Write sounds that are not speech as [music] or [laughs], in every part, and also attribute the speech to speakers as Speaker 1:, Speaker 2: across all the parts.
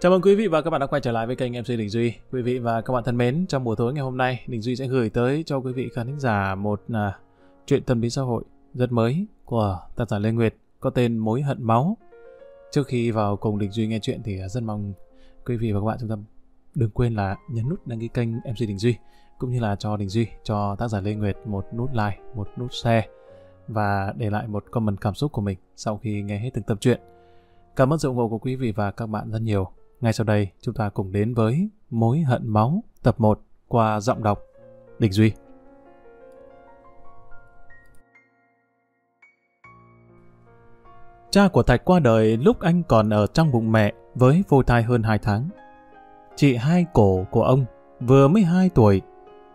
Speaker 1: Chào mừng quý vị và các bạn đã quay trở lại với kênh MC Đình Duy. Quý vị và các bạn thân mến, trong buổi tối ngày hôm nay, Đình Duy sẽ gửi tới cho quý vị khán thính giả một à, chuyện tâm lý xã hội rất mới của tác giả Lê Nguyệt có tên Mối hận máu. Trước khi vào cùng Đình Duy nghe chuyện thì à, rất mong quý vị và các bạn chúng ta đừng quên là nhấn nút đăng ký kênh MC Đình Duy cũng như là cho Đình Duy, cho tác giả Lê Nguyệt một nút like, một nút share và để lại một comment cảm xúc của mình sau khi nghe hết từng tập truyện. Cảm ơn sự ủng hộ của quý vị và các bạn rất nhiều. Ngay sau đây, chúng ta cùng đến với Mối hận máu tập 1 qua giọng đọc Đình Duy. Cha của Thạch qua đời lúc anh còn ở trong bụng mẹ với vô thai hơn 2 tháng. Chị hai cổ của ông vừa mới 2 tuổi,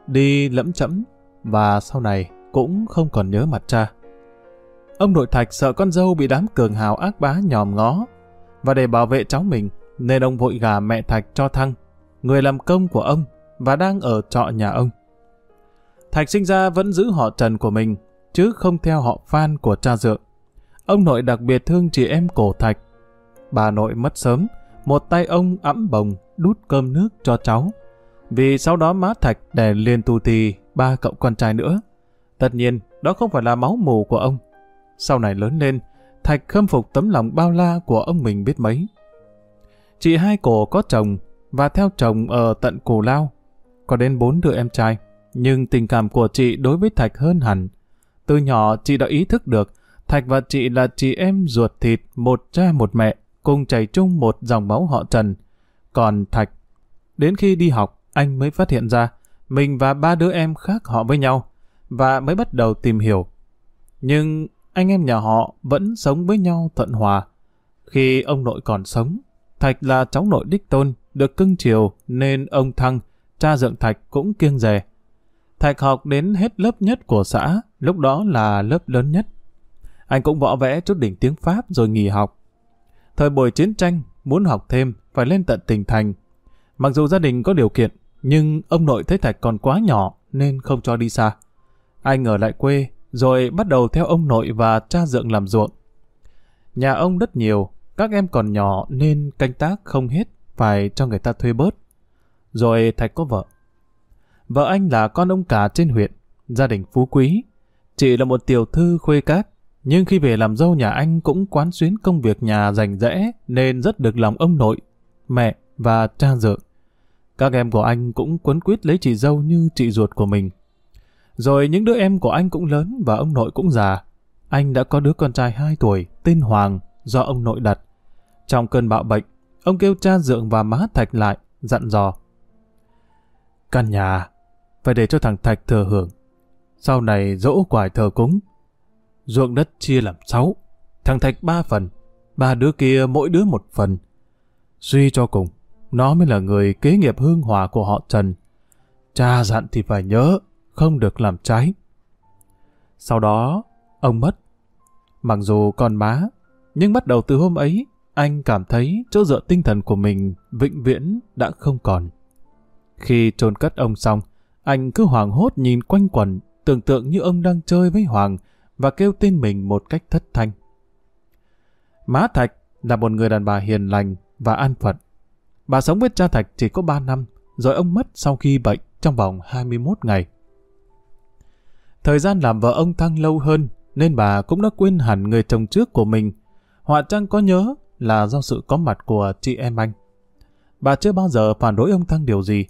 Speaker 1: đi lẫm chẫm và sau này cũng không còn nhớ mặt cha. Ông nội Thạch sợ con dâu bị đám cường hào ác bá nhòm ngó và để bảo vệ cháu mình nên ông vội gả mẹ Thạch cho Thăng, người làm công của ông và đang ở trọ nhà ông. Thạch sinh ra vẫn giữ họ Trần của mình, chứ không theo họ Phan của cha dượng. Ông nội đặc biệt thương chị em cổ Thạch. Bà nội mất sớm, một tay ông ẵm bồng đút cơm nước cho cháu. Vì sau đó má Thạch đẻ liền tù tì ba cậu con trai nữa. Tất nhiên, đó không phải là máu mù của ông. Sau này lớn lên, Thạch khâm phục tấm lòng bao la của ông mình biết mấy. Chị hai cổ có chồng và theo chồng ở tận cù lao. Có đến bốn đứa em trai. Nhưng tình cảm của chị đối với Thạch hơn hẳn. Từ nhỏ chị đã ý thức được Thạch và chị là chị em ruột thịt, một cha một mẹ, cùng chảy chung một dòng máu họ Trần. Còn Thạch, đến khi đi học, anh mới phát hiện ra mình và ba đứa em khác họ với nhau và mới bắt đầu tìm hiểu. Nhưng anh em nhà họ vẫn sống với nhau thuận hòa. Khi ông nội còn sống, Thạch là cháu nội đích tôn, được cưng chiều nên ông Thăng, cha dượng Thạch cũng kiêng rè. Thạch học đến hết lớp nhất của xã, lúc đó là lớp lớn nhất. Anh cũng võ vẽ chút đỉnh tiếng Pháp rồi nghỉ học. Thời buổi chiến tranh, muốn học thêm phải lên tận tỉnh thành. Mặc dù gia đình có điều kiện, nhưng ông nội thấy Thạch còn quá nhỏ nên không cho đi xa. Anh ở lại quê, rồi bắt đầu theo ông nội và cha dượng làm ruộng. Nhà ông đất nhiều, các em còn nhỏ nên canh tác không hết, phải cho người ta thuê bớt. Rồi Thạch có vợ. Vợ anh là con ông cả trên huyện, gia đình phú quý. Chị là một tiểu thư khuê cát, nhưng khi về làm dâu nhà anh cũng quán xuyến công việc nhà rành rẽ nên rất được lòng ông nội, mẹ và cha dượng. Các em của anh cũng quấn quýt lấy chị dâu như chị ruột của mình. Rồi những đứa em của anh cũng lớn và ông nội cũng già. Anh đã có đứa con trai 2 tuổi, tên Hoàng, do ông nội đặt. Trong cơn bạo bệnh, ông kêu cha dượng và má Thạch lại, dặn dò. Căn nhà, phải để cho thằng Thạch thừa hưởng. Sau này dỗ quải thờ cúng. Ruộng đất chia làm sáu, thằng Thạch ba phần, ba đứa kia mỗi đứa một phần. Suy cho cùng, nó mới là người kế nghiệp hương hòa của họ Trần. Cha dặn thì phải nhớ, không được làm trái. Sau đó, ông mất. Mặc dù còn má, nhưng bắt đầu từ hôm ấy, anh cảm thấy chỗ dựa tinh thần của mình vĩnh viễn đã không còn. Khi chôn cất ông xong, anh cứ hoảng hốt nhìn quanh quẩn, tưởng tượng như ông đang chơi với Hoàng và kêu tên mình một cách thất thanh. Má Thạch là một người đàn bà hiền lành và an phận. Bà sống với cha Thạch chỉ có 3 năm, rồi ông mất sau khi bệnh trong vòng 21 ngày. Thời gian làm vợ ông Thăng lâu hơn, nên bà cũng đã quên hẳn người chồng trước của mình. Họa trang có nhớ là do sự có mặt của chị em anh. Bà chưa bao giờ phản đối ông Thăng điều gì.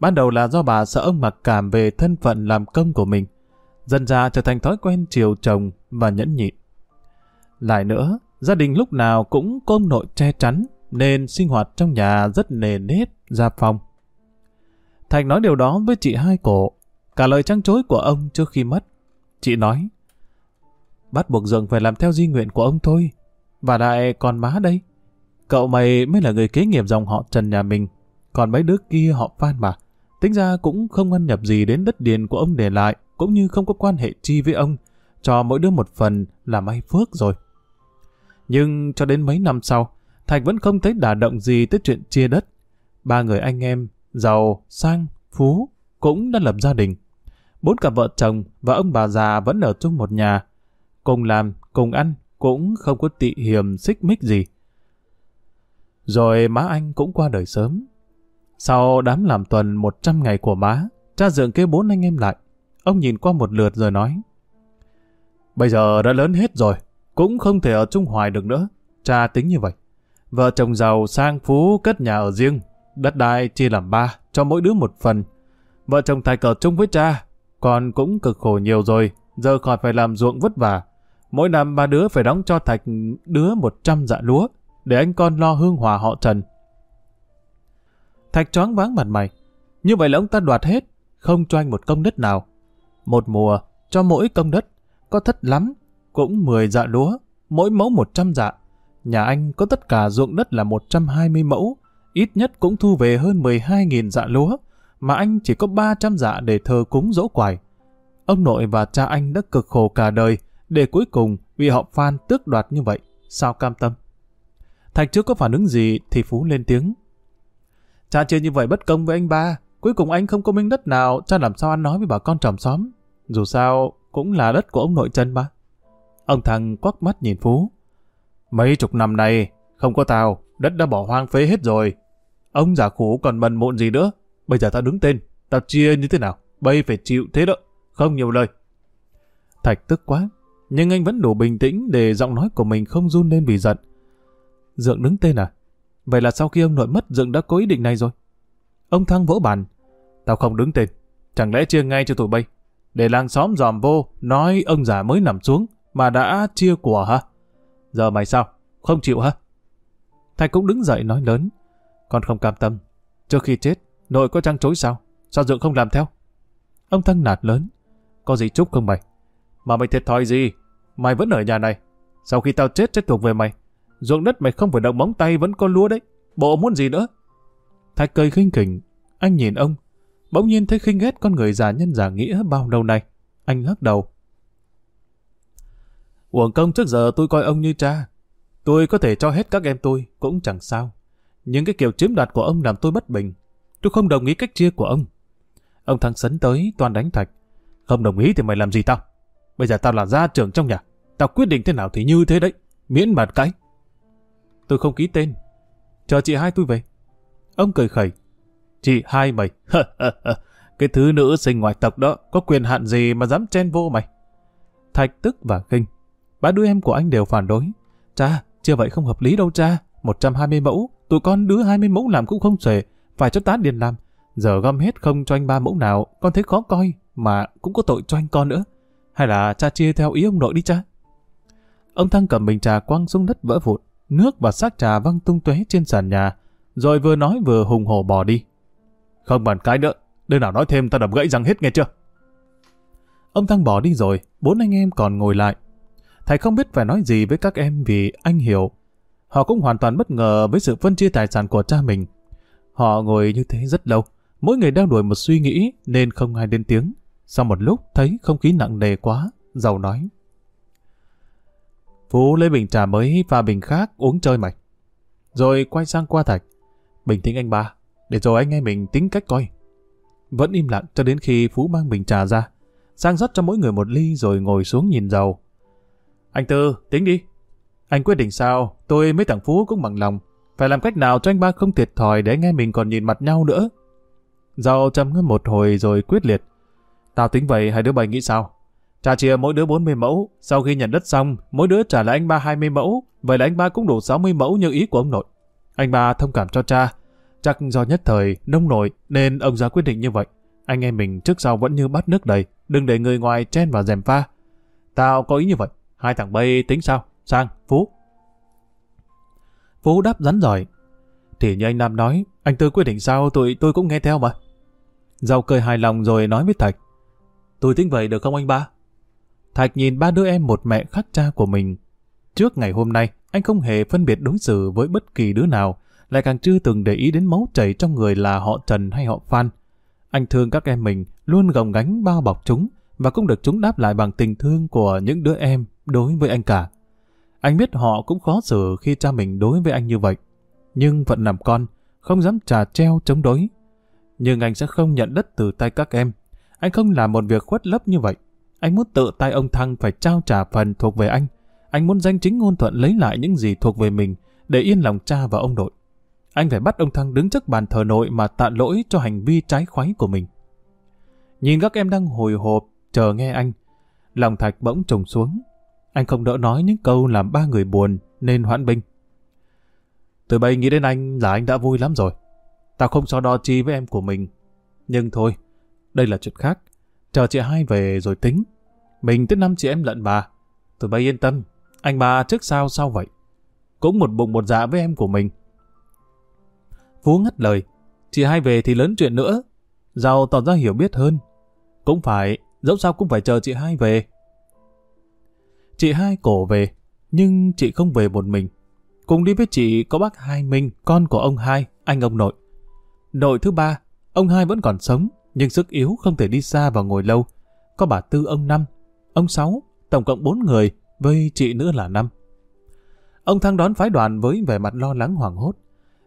Speaker 1: Ban đầu là do bà sợ ông mặc cảm về thân phận làm công của mình. Dần ra trở thành thói quen chiều chồng và nhẫn nhịn. Lại nữa, gia đình lúc nào cũng có ông nội che chắn, nên sinh hoạt trong nhà rất nề nếp, gia phong. Thành nói điều đó với chị hai cổ, cả lời trăng chối của ông trước khi mất. Chị nói, bắt buộc dượng phải làm theo di nguyện của ông thôi. Và đại còn má đây. Cậu mày mới là người kế nghiệp dòng họ Trần nhà mình. Còn mấy đứa kia họ Phan mà. Tính ra cũng không ăn nhập gì đến đất điền của ông để lại, cũng như không có quan hệ chi với ông. Cho mỗi đứa một phần là may phước rồi. Nhưng cho đến mấy năm sau, Thạch vẫn không thấy đả động gì tới chuyện chia đất. Ba người anh em, giàu, sang, phú, cũng đã lập gia đình. Bốn cặp vợ chồng và ông bà già vẫn ở chung một nhà. Cùng làm, cùng ăn, cũng không có tị hiềm xích mích gì. Rồi má anh cũng qua đời sớm. Sau đám làm tuần 100 ngày của má, cha dượng kêu bốn anh em lại. Ông nhìn qua một lượt rồi nói. Bây giờ đã lớn hết rồi, cũng không thể ở chung hoài được nữa. Cha tính như vậy. Vợ chồng giàu sang phú cất nhà ở riêng, đất đai chia làm ba, cho mỗi đứa một phần. Vợ chồng tài cờ chung với cha, còn cũng cực khổ nhiều rồi, giờ khỏi phải làm ruộng vất vả. Mỗi năm ba đứa phải đóng cho Thạch đứa 100 dạ lúa, để anh con lo hương hòa họ Trần. Thạch choáng váng mặt mày. Như vậy là ông ta đoạt hết, không cho anh một công đất nào. Một mùa, cho mỗi công đất, có thất lắm, cũng 10 dạ lúa, mỗi mẫu 100 dạ. Nhà anh có tất cả ruộng đất là 120 mẫu, ít nhất cũng thu về hơn 12.000 dạ lúa, mà anh chỉ có 300 dạ để thờ cúng dỗ quài. Ông nội và cha anh đã cực khổ cả đời, để cuối cùng vì họ Phan tước đoạt như vậy, sao cam tâm? Thạch chưa có phản ứng gì thì Phú lên tiếng. Cha chơi như vậy bất công với anh ba, cuối cùng anh không có miếng đất nào, cha làm sao ăn nói với bà con tròm xóm. Dù sao, cũng là đất của ông nội chân ba. Ông thằng quắc mắt nhìn Phú. Mấy chục năm nay, không có tao, đất đã bỏ hoang phế hết rồi. Ông giả khủ còn bần mộn gì nữa. Bây giờ tao đứng tên, tao chia như thế nào? Bây phải chịu thế đó, không nhiều lời. Thạch tức quá, nhưng anh vẫn đủ bình tĩnh để giọng nói của mình không run lên vì giận. Dượng đứng tên à? Vậy là sau khi ông nội mất Dượng đã có ý định này rồi. Ông Thăng vỗ bàn. Tao không đứng tên. Chẳng lẽ chia ngay cho tụi bay? Để làng xóm dòm vô, nói ông già mới nằm xuống, mà đã chia của hả? Giờ mày sao? Không chịu hả? Thầy cũng đứng dậy nói lớn. Con không cam tâm. Trước khi chết, nội có trăng chối sao? Sao Dượng không làm theo? Ông Thăng nạt lớn. Có gì chúc không mày? Mà mày thiệt thòi gì? Mày vẫn ở nhà này. Sau khi tao chết sẽ thuộc về mày. Ruộng đất mày không phải động móng tay vẫn có lúa đấy. Bộ muốn gì nữa? Thạch cười khinh khỉnh. Anh nhìn ông. Bỗng nhiên thấy khinh ghét con người già nhân giả nghĩa bao lâu nay. Anh lắc đầu. Uổng công trước giờ tôi coi ông như cha. Tôi có thể cho hết các em tôi, cũng chẳng sao. Nhưng cái kiểu chiếm đoạt của ông làm tôi bất bình. Tôi không đồng ý cách chia của ông. Ông thằng sấn tới, toàn đánh Thạch. Không đồng ý thì mày làm gì tao? Bây giờ tao là gia trưởng trong nhà. Tao quyết định thế nào thì như thế đấy. Miễn bàn cãi. Tôi không ký tên. Chờ chị hai tôi về. Ông cười khẩy. Chị hai mày. [laughs] cái thứ nữ sinh ngoại tộc đó có quyền hạn gì mà dám chen vô mày. Thạch tức và kinh. Ba đứa em của anh đều phản đối. Cha, chưa vậy không hợp lý đâu cha. 120 mẫu, tụi con đứa 20 mẫu làm cũng không xuể. Phải cho tá điền làm. Giờ gom hết không cho anh ba mẫu nào, con thấy khó coi, mà cũng có tội cho anh con nữa. Hay là cha chia theo ý ông nội đi cha? Ông Thăng cầm bình trà quăng xuống đất vỡ vụn nước và xác trà văng tung tóe trên sàn nhà, rồi vừa nói vừa hùng hổ bỏ đi. Không bàn cái nữa, đứa nào nói thêm ta đập gãy răng hết nghe chưa? Ông Thăng bỏ đi rồi, bốn anh em còn ngồi lại. Thầy không biết phải nói gì với các em vì anh hiểu. Họ cũng hoàn toàn bất ngờ với sự phân chia tài sản của cha mình. Họ ngồi như thế rất lâu, mỗi người đang đuổi một suy nghĩ nên không ai lên tiếng. Sau một lúc thấy không khí nặng nề quá, giàu nói. Phú lấy bình trà mới pha bình khác uống chơi mày. Rồi quay sang qua Thạch. Bình tĩnh anh ba, để rồi anh em mình tính cách coi. Vẫn im lặng cho đến khi Phú mang bình trà ra. Sang rót cho mỗi người một ly rồi ngồi xuống nhìn giàu. Anh Tư, tính đi. Anh quyết định sao, tôi mấy thằng Phú cũng bằng lòng. Phải làm cách nào cho anh ba không thiệt thòi để anh em mình còn nhìn mặt nhau nữa. Giàu trầm ngâm một hồi rồi quyết liệt. Tao tính vậy hai đứa bay nghĩ sao? Cha chia mỗi đứa 40 mẫu, sau khi nhận đất xong, mỗi đứa trả lại anh ba 20 mẫu, vậy là anh ba cũng đủ 60 mẫu như ý của ông nội. Anh ba thông cảm cho cha, chắc do nhất thời, nông nổi nên ông ra quyết định như vậy. Anh em mình trước sau vẫn như bát nước đầy, đừng để người ngoài chen vào dèm pha. Tao có ý như vậy, hai thằng bay tính sao? Sang, Phú. Phú đáp rắn giỏi. Thì như anh Nam nói, anh Tư quyết định sao tụi tôi cũng nghe theo mà. Giàu cười hài lòng rồi nói với Thạch. Tôi tính vậy được không anh ba? Thạch nhìn ba đứa em một mẹ khác cha của mình. Trước ngày hôm nay, anh không hề phân biệt đối xử với bất kỳ đứa nào, lại càng chưa từng để ý đến máu chảy trong người là họ Trần hay họ Phan. Anh thương các em mình, luôn gồng gánh bao bọc chúng, và cũng được chúng đáp lại bằng tình thương của những đứa em đối với anh cả. Anh biết họ cũng khó xử khi cha mình đối với anh như vậy, nhưng vẫn làm con, không dám trà treo chống đối. Nhưng anh sẽ không nhận đất từ tay các em. Anh không làm một việc khuất lấp như vậy. Anh muốn tự tay ông Thăng phải trao trả phần thuộc về anh. Anh muốn danh chính ngôn thuận lấy lại những gì thuộc về mình để yên lòng cha và ông nội. anh phải bắt ông Thăng đứng trước bàn thờ nội mà tạ lỗi cho hành vi trái khoái của mình. Nhìn các em đang hồi hộp, chờ nghe anh. Lòng Thạch bỗng trùng xuống. Anh không đỡ nói những câu làm ba người buồn, nên hoãn binh. Từ bây nghĩ đến anh là anh đã vui lắm rồi. Tao không so đo chi với em của mình. Nhưng thôi, đây là chuyện khác. Chờ chị hai về rồi tính. Mình tới năm chị em lận bà. Từ bây yên tâm, anh bà trước sao sao vậy? Cũng một bụng một dạ với em của mình. Phú ngắt lời, chị hai về thì lớn chuyện nữa. Giàu tỏ ra hiểu biết hơn. Cũng phải, dẫu sao cũng phải chờ chị hai về. Chị hai cổ về, nhưng chị không về một mình. Cùng đi với chị có bác Hai Minh, con của ông Hai, anh ông nội. Nội thứ ba, ông Hai vẫn còn sống, nhưng sức yếu không thể đi xa và ngồi lâu. Có bà Tư ông Năm, ông Sáu, tổng cộng bốn người, với chị nữa là năm. Ông Thăng đón phái đoàn với vẻ mặt lo lắng hoảng hốt.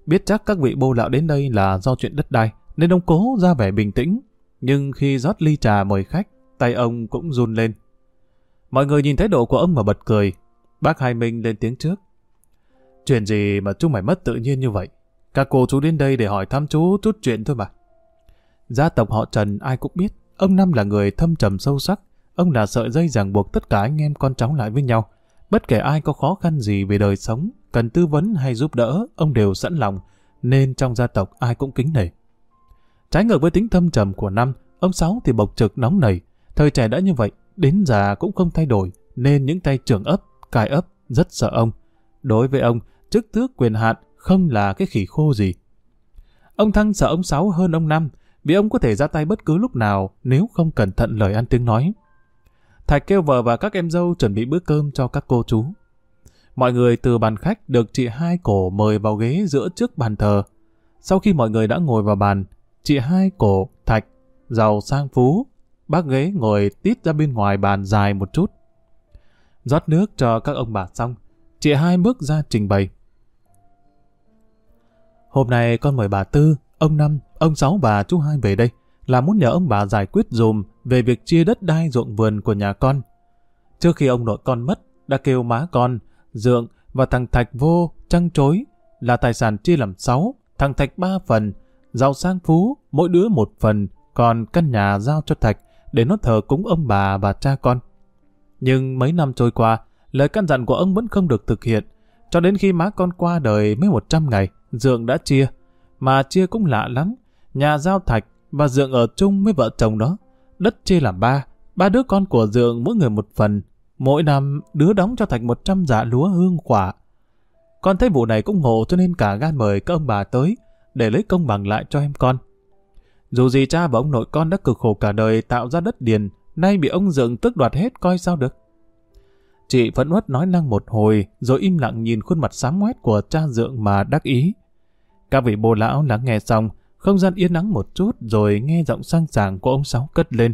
Speaker 1: Biết chắc các vị bô lão đến đây là do chuyện đất đai, nên ông cố ra vẻ bình tĩnh. Nhưng khi rót ly trà mời khách, tay ông cũng run lên. Mọi người nhìn thái độ của ông mà bật cười. Bác Hai Minh lên tiếng trước. Chuyện gì mà chú mày mất tự nhiên như vậy? Các cô chú đến đây để hỏi thăm chú chút chuyện thôi mà. Gia tộc họ Trần ai cũng biết, ông Năm là người thâm trầm sâu sắc. Ông là sợi dây ràng buộc tất cả anh em con cháu lại với nhau. Bất kể ai có khó khăn gì về đời sống, cần tư vấn hay giúp đỡ, ông đều sẵn lòng, nên trong gia tộc ai cũng kính nể. Trái ngược với tính thâm trầm của Năm, ông Sáu thì bộc trực nóng nảy. Thời trẻ đã như vậy, đến già cũng không thay đổi, nên những tay trưởng ấp, cài ấp rất sợ ông. Đối với ông, chức tước quyền hạn không là cái khỉ khô gì. Ông Thăng sợ ông Sáu hơn ông Năm, vì ông có thể ra tay bất cứ lúc nào nếu không cẩn thận lời ăn tiếng nói. Thạch kêu vợ và các em dâu chuẩn bị bữa cơm cho các cô chú. Mọi người từ bàn khách được chị hai cổ mời vào ghế giữa trước bàn thờ. Sau khi mọi người đã ngồi vào bàn, chị hai cổ, Thạch, giàu sang phú, bác ghế ngồi tít ra bên ngoài bàn dài một chút. rót nước cho các ông bà xong, chị hai bước ra trình bày. Hôm nay con mời bà Tư, ông Năm, ông Sáu và chú hai về đây là muốn nhờ ông bà giải quyết dùm về việc chia đất đai ruộng vườn của nhà con. Trước khi ông nội con mất, đã kêu má con, dượng và thằng Thạch vô trăng trối là tài sản chia làm sáu, thằng Thạch ba phần, giàu sang phú, mỗi đứa một phần, còn căn nhà giao cho Thạch để nó thờ cúng ông bà và cha con. Nhưng mấy năm trôi qua, lời căn dặn của ông vẫn không được thực hiện, cho đến khi má con qua đời mới 100 ngày, Dượng đã chia. Mà chia cũng lạ lắm, nhà giao Thạch và Dượng ở chung với vợ chồng đó. Đất chia làm ba, ba đứa con của Dượng mỗi người một phần. Mỗi năm đứa đóng cho Thạch 100 dạ lúa hương quả. Con thấy vụ này cũng ngộ cho nên cả gan mời các ông bà tới để lấy công bằng lại cho em con. Dù gì cha và ông nội con đã cực khổ cả đời tạo ra đất điền, nay bị ông Dượng tức đoạt hết coi sao được. Chị phẫn uất nói năng một hồi, rồi im lặng nhìn khuôn mặt xám ngoét của cha Dượng mà đắc ý. Các vị bồ lão lắng nghe xong, không gian yên nắng một chút rồi nghe giọng sang sàng của ông Sáu cất lên.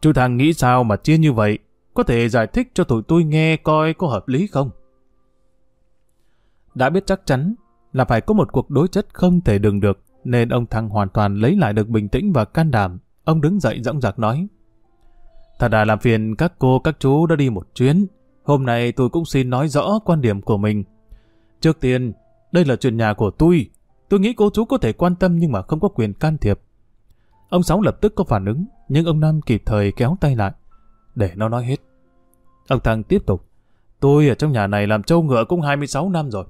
Speaker 1: Chú thằng nghĩ sao mà chia như vậy? Có thể giải thích cho tụi tôi nghe coi có hợp lý không? Đã biết chắc chắn là phải có một cuộc đối chất không thể đừng được, nên ông Thăng hoàn toàn lấy lại được bình tĩnh và can đảm. Ông đứng dậy dõng dạc nói. Thật là làm phiền các cô các chú đã đi một chuyến. Hôm nay tôi cũng xin nói rõ quan điểm của mình. Trước tiên, đây là chuyện nhà của tôi. Tôi nghĩ cô chú có thể quan tâm nhưng mà không có quyền can thiệp. Ông Sáu lập tức có phản ứng, nhưng ông Năm kịp thời kéo tay lại. Để nó nói hết. Ông Thăng tiếp tục. Tôi ở trong nhà này làm trâu ngựa cũng 26 năm rồi.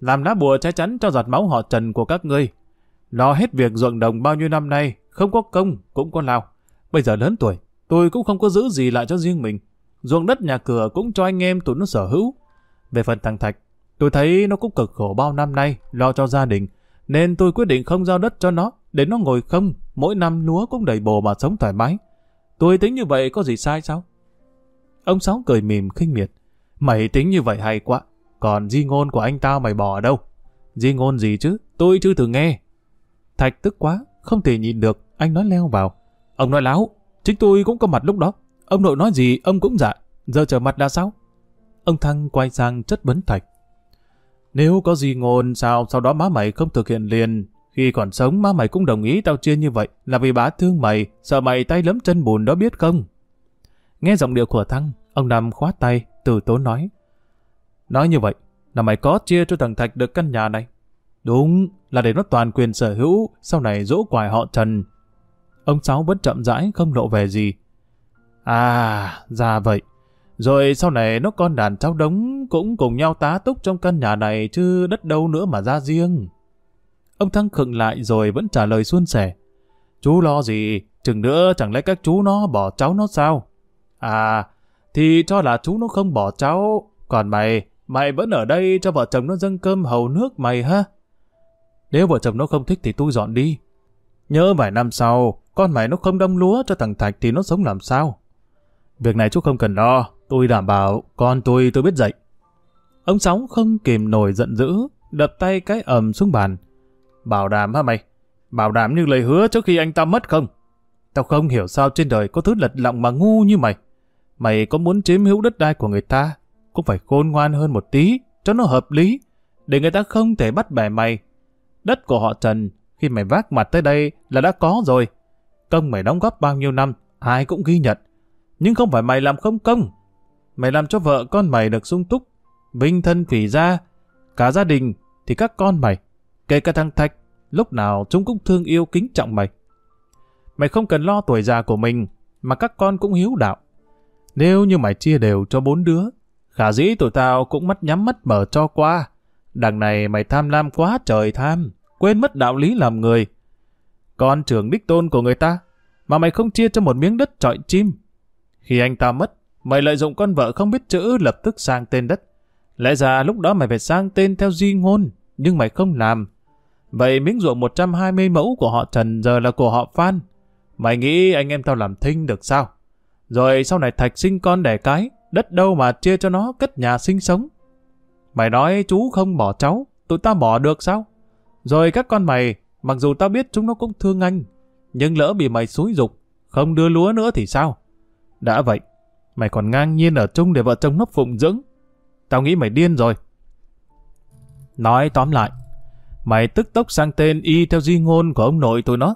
Speaker 1: Làm lá bùa trái chắn cho giọt máu họ trần của các ngươi. Lo hết việc ruộng đồng bao nhiêu năm nay, không có công, cũng có lao. Bây giờ lớn tuổi, tôi cũng không có giữ gì lại cho riêng mình. Ruộng đất nhà cửa cũng cho anh em tụi nó sở hữu. Về phần thằng Thạch, tôi thấy nó cũng cực khổ bao năm nay, lo cho gia đình, nên tôi quyết định không giao đất cho nó, để nó ngồi không, mỗi năm lúa cũng đầy bồ mà sống thoải mái. Tôi tính như vậy có gì sai sao? Ông Sáu cười mỉm khinh miệt. Mày tính như vậy hay quá, còn di ngôn của anh tao mày bỏ ở đâu? Di ngôn gì chứ, tôi chưa từng nghe. Thạch tức quá, không thể nhìn được, anh nói leo vào. Ông nói láo, chính tôi cũng có mặt lúc đó. Ông nội nói gì, ông cũng dạ, giờ trở mặt đã sao? Ông Thăng quay sang chất vấn Thạch. Nếu có gì ngôn sao sau đó má mày không thực hiện liền. Khi còn sống má mày cũng đồng ý tao chia như vậy là vì bá thương mày, sợ mày tay lấm chân bùn đó biết không? Nghe giọng điệu của Thăng, ông Nam khoát tay, từ tốn nói. Nói như vậy là mày có chia cho thằng Thạch được căn nhà này. Đúng, là để nó toàn quyền sở hữu, sau này dỗ quài họ Trần. Ông Sáu vẫn chậm rãi không lộ về gì. À, ra vậy. Rồi sau này nó con đàn cháu đống cũng cùng nhau tá túc trong căn nhà này chứ đất đâu nữa mà ra riêng. Ông Thăng khựng lại rồi vẫn trả lời suôn sẻ. Chú lo gì, chừng nữa chẳng lẽ các chú nó bỏ cháu nó sao? À, thì cho là chú nó không bỏ cháu, còn mày, mày vẫn ở đây cho vợ chồng nó dâng cơm hầu nước mày ha? Nếu vợ chồng nó không thích thì tôi dọn đi. Nhớ vài năm sau, con mày nó không đâm lúa cho thằng Thạch thì nó sống làm sao? Việc này chú không cần lo, tôi đảm bảo con tôi tôi biết dạy. Ông Sáu không kìm nổi giận dữ, đập tay cái ầm xuống bàn. Bảo đảm hả mày? Bảo đảm như lời hứa trước khi anh ta mất không? Tao không hiểu sao trên đời có thứ lật lọng mà ngu như mày. Mày có muốn chiếm hữu đất đai của người ta, cũng phải khôn ngoan hơn một tí, cho nó hợp lý, để người ta không thể bắt bẻ mày. Đất của họ Trần, khi mày vác mặt tới đây là đã có rồi. Công mày đóng góp bao nhiêu năm, ai cũng ghi nhận. Nhưng không phải mày làm không công. Mày làm cho vợ con mày được sung túc, vinh thân phỉ gia, cả gia đình thì các con mày, kể cả thằng Thạch, lúc nào chúng cũng thương yêu kính trọng mày. Mày không cần lo tuổi già của mình, mà các con cũng hiếu đạo. Nếu như mày chia đều cho bốn đứa, khả dĩ tụi tao cũng mắt nhắm mắt mở cho qua. Đằng này mày tham lam quá trời tham, quên mất đạo lý làm người. Con trưởng đích tôn của người ta, mà mày không chia cho một miếng đất trọi chim. Khi anh ta mất, mày lợi dụng con vợ không biết chữ lập tức sang tên đất. Lẽ ra lúc đó mày phải sang tên theo di ngôn, nhưng mày không làm. Vậy miếng ruộng 120 mẫu của họ Trần giờ là của họ Phan. Mày nghĩ anh em tao làm thinh được sao? Rồi sau này Thạch sinh con đẻ cái, đất đâu mà chia cho nó cất nhà sinh sống. Mày nói chú không bỏ cháu, tụi ta bỏ được sao? Rồi các con mày, mặc dù tao biết chúng nó cũng thương anh, nhưng lỡ bị mày xúi dục, không đưa lúa nữa thì sao? Đã vậy, mày còn ngang nhiên ở chung để vợ chồng nó phụng dưỡng. Tao nghĩ mày điên rồi. Nói tóm lại, mày tức tốc sang tên y theo di ngôn của ông nội tụi nó.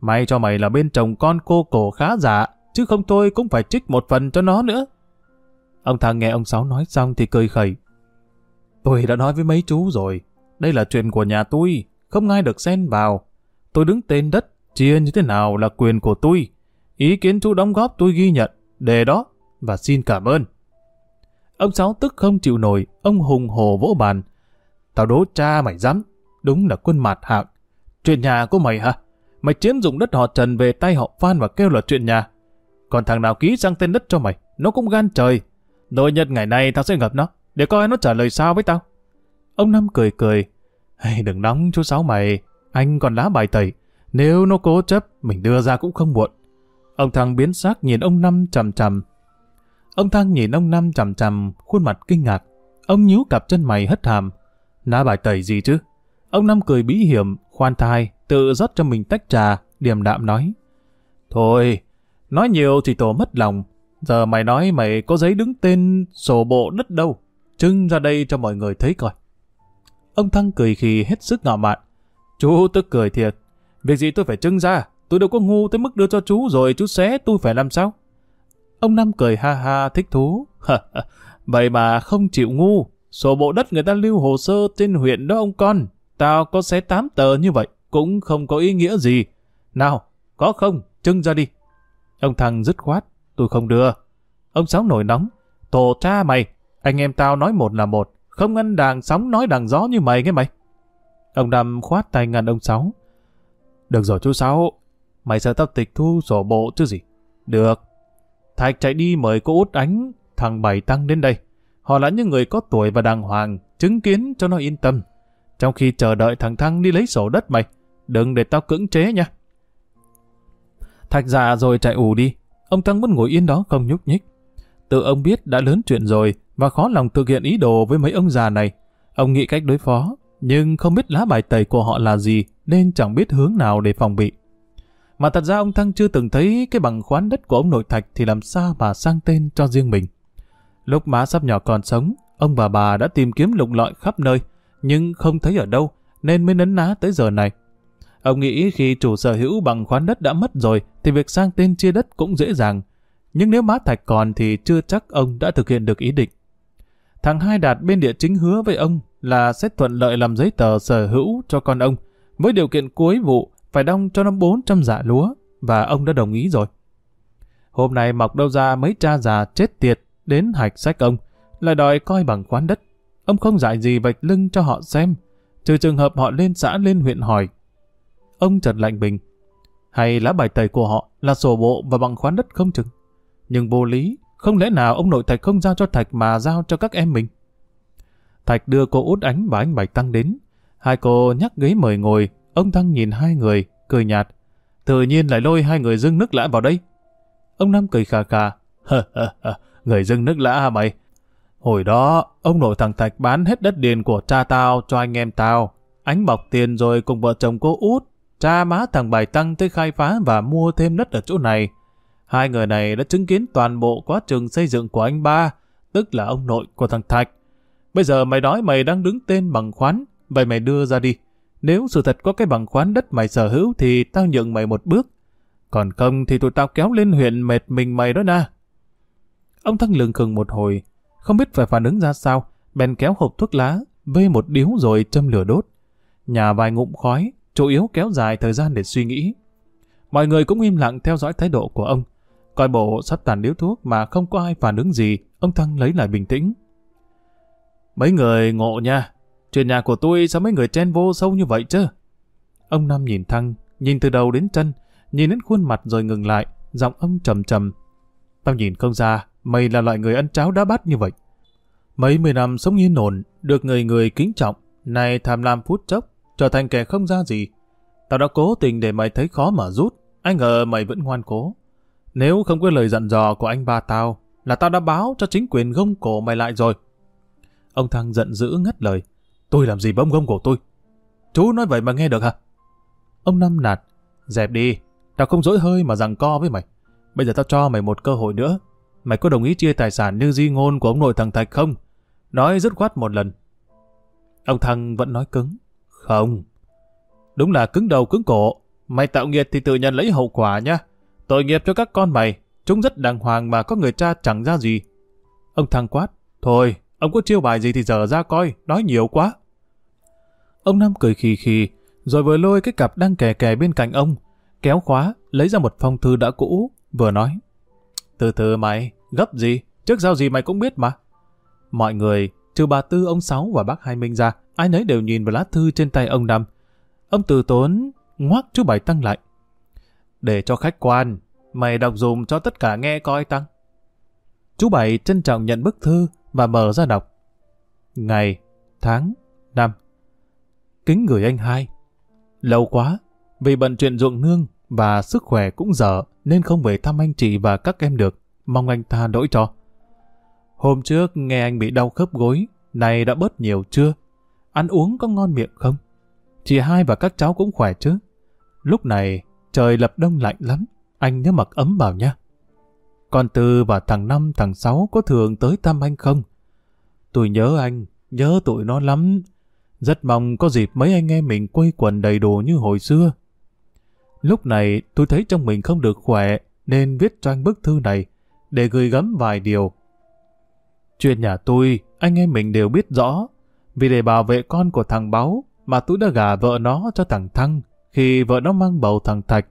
Speaker 1: May cho mày là bên chồng con cô cổ khá giả, chứ không tôi cũng phải trích một phần cho nó nữa. Ông thằng nghe ông Sáu nói xong thì cười khẩy. Tôi đã nói với mấy chú rồi, đây là chuyện của nhà tôi, không ai được xen vào. Tôi đứng tên đất, chia như thế nào là quyền của tôi. Ý kiến chú đóng góp tôi ghi nhận, đề đó, và xin cảm ơn. Ông Sáu tức không chịu nổi, ông hùng hồ vỗ bàn. Tao đố cha mày dám, đúng là quân mạt hạng. Chuyện nhà của mày hả? Mày chiếm dụng đất họ Trần về tay họ Phan và kêu là chuyện nhà. Còn thằng nào ký sang tên đất cho mày, nó cũng gan trời. Nội nhật ngày nay tao sẽ gặp nó, để coi nó trả lời sao với tao. Ông Năm cười cười. Hey, đừng nóng chú Sáu mày, anh còn lá bài tẩy. Nếu nó cố chấp, mình đưa ra cũng không muộn. Ông thằng biến sắc nhìn ông Năm chầm chầm. Ông Thăng nhìn ông Năm chằm chằm, khuôn mặt kinh ngạc. Ông nhíu cặp chân mày hất hàm. Ná bài tẩy gì chứ? Ông Năm cười bí hiểm, khoan thai, tự rót cho mình tách trà, điềm đạm nói. Thôi, nói nhiều thì tổ mất lòng. Giờ mày nói mày có giấy đứng tên sổ bộ đất đâu. Trưng ra đây cho mọi người thấy coi. Ông Thăng cười khi hết sức ngạo mạn. Chú tức cười thiệt. Việc gì tôi phải trưng ra? Tôi đâu có ngu tới mức đưa cho chú rồi chú xé tôi phải làm sao? Ông Năm cười ha ha thích thú. Vậy mà không chịu ngu. Sổ bộ đất người ta lưu hồ sơ trên huyện đó ông con. Tao có xé tám tờ như vậy cũng không có ý nghĩa gì. Nào, có không? Trưng ra đi. Ông thằng dứt khoát. Tôi không đưa. Ông Sáu nổi nóng. Tổ cha mày. Anh em tao nói một là một. Không ăn đàng sóng nói đàng gió như mày nghe mày. Ông Năm khoát tay ngăn ông Sáu. Được rồi chú Sáu. Mày sợ tao tịch thu sổ bộ chứ gì. Được. Thạch chạy đi mời cô út ánh, thằng Bảy Tăng đến đây. Họ là những người có tuổi và đàng hoàng, chứng kiến cho nó yên tâm. Trong khi chờ đợi thằng Thăng đi lấy sổ đất mày, đừng để tao cưỡng chế nha. Thạch già rồi chạy ù đi, ông Thăng vẫn ngồi yên đó không nhúc nhích. Tự ông biết đã lớn chuyện rồi và khó lòng thực hiện ý đồ với mấy ông già này. Ông nghĩ cách đối phó, nhưng không biết lá bài tẩy của họ là gì nên chẳng biết hướng nào để phòng bị. Mà thật ra ông Thăng chưa từng thấy cái bằng khoán đất của ông nội Thạch thì làm sao mà sang tên cho riêng mình. Lúc má sắp nhỏ còn sống, ông và bà đã tìm kiếm lục lọi khắp nơi, nhưng không thấy ở đâu, nên mới nấn ná tới giờ này. Ông nghĩ khi chủ sở hữu bằng khoán đất đã mất rồi, thì việc sang tên chia đất cũng dễ dàng. Nhưng nếu má Thạch còn thì chưa chắc ông đã thực hiện được ý định. Thằng Hai Đạt bên địa chính hứa với ông, là sẽ thuận lợi làm giấy tờ sở hữu cho con ông, với điều kiện cuối vụ phải đong cho nó 400 dạ lúa, và ông đã đồng ý rồi. Hôm nay mọc đâu ra mấy cha già chết tiệt đến hạch sách ông, lại đòi coi bằng khoán đất. Ông không dạy gì vạch lưng cho họ xem, trừ trường hợp họ lên xã lên huyện hỏi. Ông chợt lạnh bình, hay lá bài tẩy của họ là sổ bộ và bằng khoán đất không chừng. Nhưng vô lý, không lẽ nào ông nội Thạch không giao cho Thạch mà giao cho các em mình? Thạch đưa cô út ánh và anh Bạch Tăng đến. Hai cô nhắc ghế mời ngồi, ông Tăng nhìn hai người, cười nhạt. Tự nhiên lại lôi hai người dưng nước lã vào đây. Ông Năm cười khà khà. [laughs] người dưng nước lã hả mày? Hồi đó, ông nội thằng Thạch bán hết đất điền của cha tao cho anh em tao. Ánh bọc tiền rồi cùng vợ chồng cô út, cha má thằng Bài Tăng tới khai phá và mua thêm đất ở chỗ này. Hai người này đã chứng kiến toàn bộ quá trình xây dựng của anh ba, tức là ông nội của thằng Thạch. Bây giờ mày nói mày đang đứng tên bằng khoán, vậy mày đưa ra đi. Nếu sự thật có cái bằng khoán đất mày sở hữu thì tao nhượng mày một bước. Còn không thì tụi tao kéo lên huyện mệt mình mày đó na. Ông Thăng lường khừng một hồi, không biết phải phản ứng ra sao, bèn kéo hộp thuốc lá, vê một điếu rồi châm lửa đốt. Nhà vài ngụm khói, chủ yếu kéo dài thời gian để suy nghĩ. Mọi người cũng im lặng theo dõi thái độ của ông. Coi bộ sắp tàn điếu thuốc mà không có ai phản ứng gì, ông Thăng lấy lại bình tĩnh. Mấy người ngộ nha, chuyện nhà của tôi sao mấy người chen vô sâu như vậy chứ? Ông Năm nhìn Thăng, nhìn từ đầu đến chân, nhìn đến khuôn mặt rồi ngừng lại, giọng ông trầm trầm. Tao nhìn không ra, mày là loại người ăn cháo đá bát như vậy. Mấy mươi năm sống yên ổn, được người người kính trọng, nay tham lam phút chốc, trở thành kẻ không ra gì. Tao đã cố tình để mày thấy khó mà rút, anh ngờ mày vẫn ngoan cố. Nếu không có lời dặn dò của anh ba tao, là tao đã báo cho chính quyền gông cổ mày lại rồi. Ông Thăng giận dữ ngắt lời. Tôi làm gì bấm gông của tôi? Chú nói vậy mà nghe được hả? Ông Năm nạt. Dẹp đi, tao không dỗi hơi mà rằng co với mày. Bây giờ tao cho mày một cơ hội nữa. Mày có đồng ý chia tài sản như di ngôn của ông nội thằng Thạch không? Nói dứt khoát một lần. Ông Thăng vẫn nói cứng. Không. Đúng là cứng đầu cứng cổ. Mày tạo nghiệt thì tự nhận lấy hậu quả nha. Tội nghiệp cho các con mày. Chúng rất đàng hoàng mà có người cha chẳng ra gì. Ông Thăng quát. Thôi, ông có chiêu bài gì thì giờ ra coi. Nói nhiều quá. Ông Năm cười khì khì. Rồi vừa lôi cái cặp đang kè kè bên cạnh ông. Kéo khóa, lấy ra một phong thư đã cũ. Vừa nói. Từ từ mày, gấp gì? Trước giao gì mày cũng biết mà. Mọi người, trừ bà Tư, ông Sáu và bác Hai Minh ra, ai nấy đều nhìn vào lá thư trên tay ông Năm. Ông từ tốn ngoác chú Bảy Tăng lại. Để cho khách quan, mày đọc dùm cho tất cả nghe coi Tăng. Chú Bảy trân trọng nhận bức thư và mở ra đọc. Ngày, tháng, năm. Kính gửi anh hai. Lâu quá, vì bận chuyện ruộng nương và sức khỏe cũng dở nên không về thăm anh chị và các em được. Mong anh tha lỗi cho. Hôm trước nghe anh bị đau khớp gối, này đã bớt nhiều chưa? Ăn uống có ngon miệng không? Chị hai và các cháu cũng khỏe chứ? Lúc này, trời lập đông lạnh lắm, anh nhớ mặc ấm vào nha. Còn Tư và thằng Năm, thằng Sáu có thường tới thăm anh không? Tôi nhớ anh, nhớ tụi nó lắm. Rất mong có dịp mấy anh em mình quây quần đầy đủ như hồi xưa. Lúc này tôi thấy trong mình không được khỏe nên viết cho anh bức thư này để gửi gắm vài điều. Chuyện nhà tôi, anh em mình đều biết rõ. Vì để bảo vệ con của thằng Báu mà tôi đã gả vợ nó cho thằng Thăng khi vợ nó mang bầu thằng Thạch.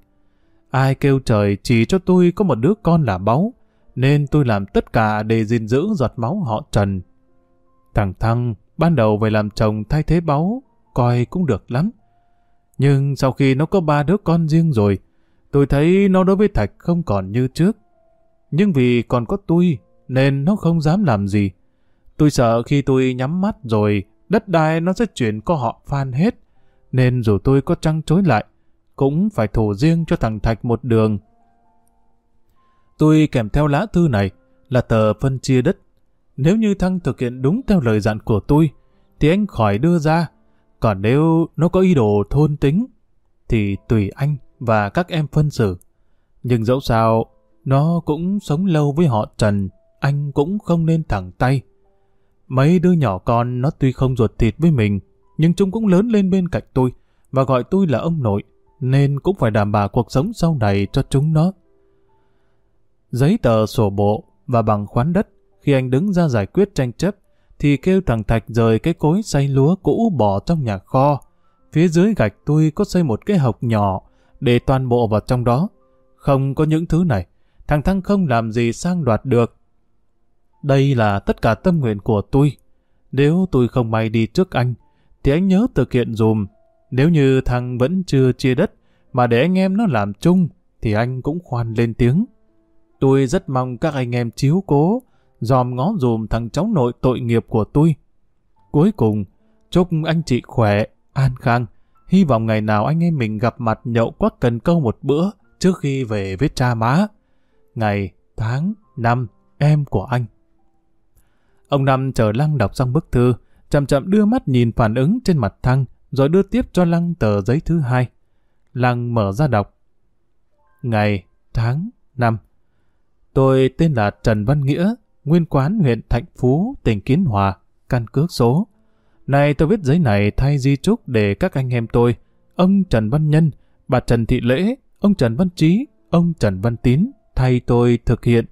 Speaker 1: Ai kêu trời chỉ cho tôi có một đứa con là Báu nên tôi làm tất cả để gìn giữ giọt máu họ Trần. Thằng Thăng ban đầu về làm chồng thay thế Báu coi cũng được lắm. Nhưng sau khi nó có ba đứa con riêng rồi, tôi thấy nó đối với Thạch không còn như trước. Nhưng vì còn có tôi, nên nó không dám làm gì. Tôi sợ khi tôi nhắm mắt rồi, đất đai nó sẽ chuyển có họ phan hết. Nên dù tôi có trăng chối lại, cũng phải thổ riêng cho thằng Thạch một đường. Tôi kèm theo lá thư này là tờ phân chia đất. Nếu như Thăng thực hiện đúng theo lời dặn của tôi, thì anh khỏi đưa ra. Còn nếu nó có ý đồ thôn tính, thì tùy anh và các em phân xử. Nhưng dẫu sao, nó cũng sống lâu với họ Trần, anh cũng không nên thẳng tay. Mấy đứa nhỏ con nó tuy không ruột thịt với mình, nhưng chúng cũng lớn lên bên cạnh tôi và gọi tôi là ông nội, nên cũng phải đảm bảo cuộc sống sau này cho chúng nó. Giấy tờ sổ bộ và bằng khoán đất khi anh đứng ra giải quyết tranh chấp thì kêu thằng Thạch rời cái cối xay lúa cũ bỏ trong nhà kho. Phía dưới gạch tôi có xây một cái hộc nhỏ để toàn bộ vào trong đó. Không có những thứ này, thằng Thăng không làm gì sang đoạt được. Đây là tất cả tâm nguyện của tôi. Nếu tôi không may đi trước anh, thì anh nhớ thực hiện dùm. Nếu như thằng vẫn chưa chia đất, mà để anh em nó làm chung, thì anh cũng khoan lên tiếng. Tôi rất mong các anh em chiếu cố, dòm ngó dùm thằng cháu nội tội nghiệp của tôi. Cuối cùng, chúc anh chị khỏe, an khang. Hy vọng ngày nào anh em mình gặp mặt nhậu quắc cần câu một bữa trước khi về với cha má. Ngày, tháng, năm, em của anh. Ông Năm chờ Lăng đọc xong bức thư, chậm chậm đưa mắt nhìn phản ứng trên mặt Thăng, rồi đưa tiếp cho Lăng tờ giấy thứ hai. Lăng mở ra đọc. Ngày, tháng, năm. Tôi tên là Trần Văn Nghĩa, nguyên quán huyện Thạnh Phú, tỉnh Kiến Hòa, căn cước số. Này tôi viết giấy này thay di trúc để các anh em tôi, ông Trần Văn Nhân, bà Trần Thị Lễ, ông Trần Văn Trí, ông Trần Văn Tín, thay tôi thực hiện.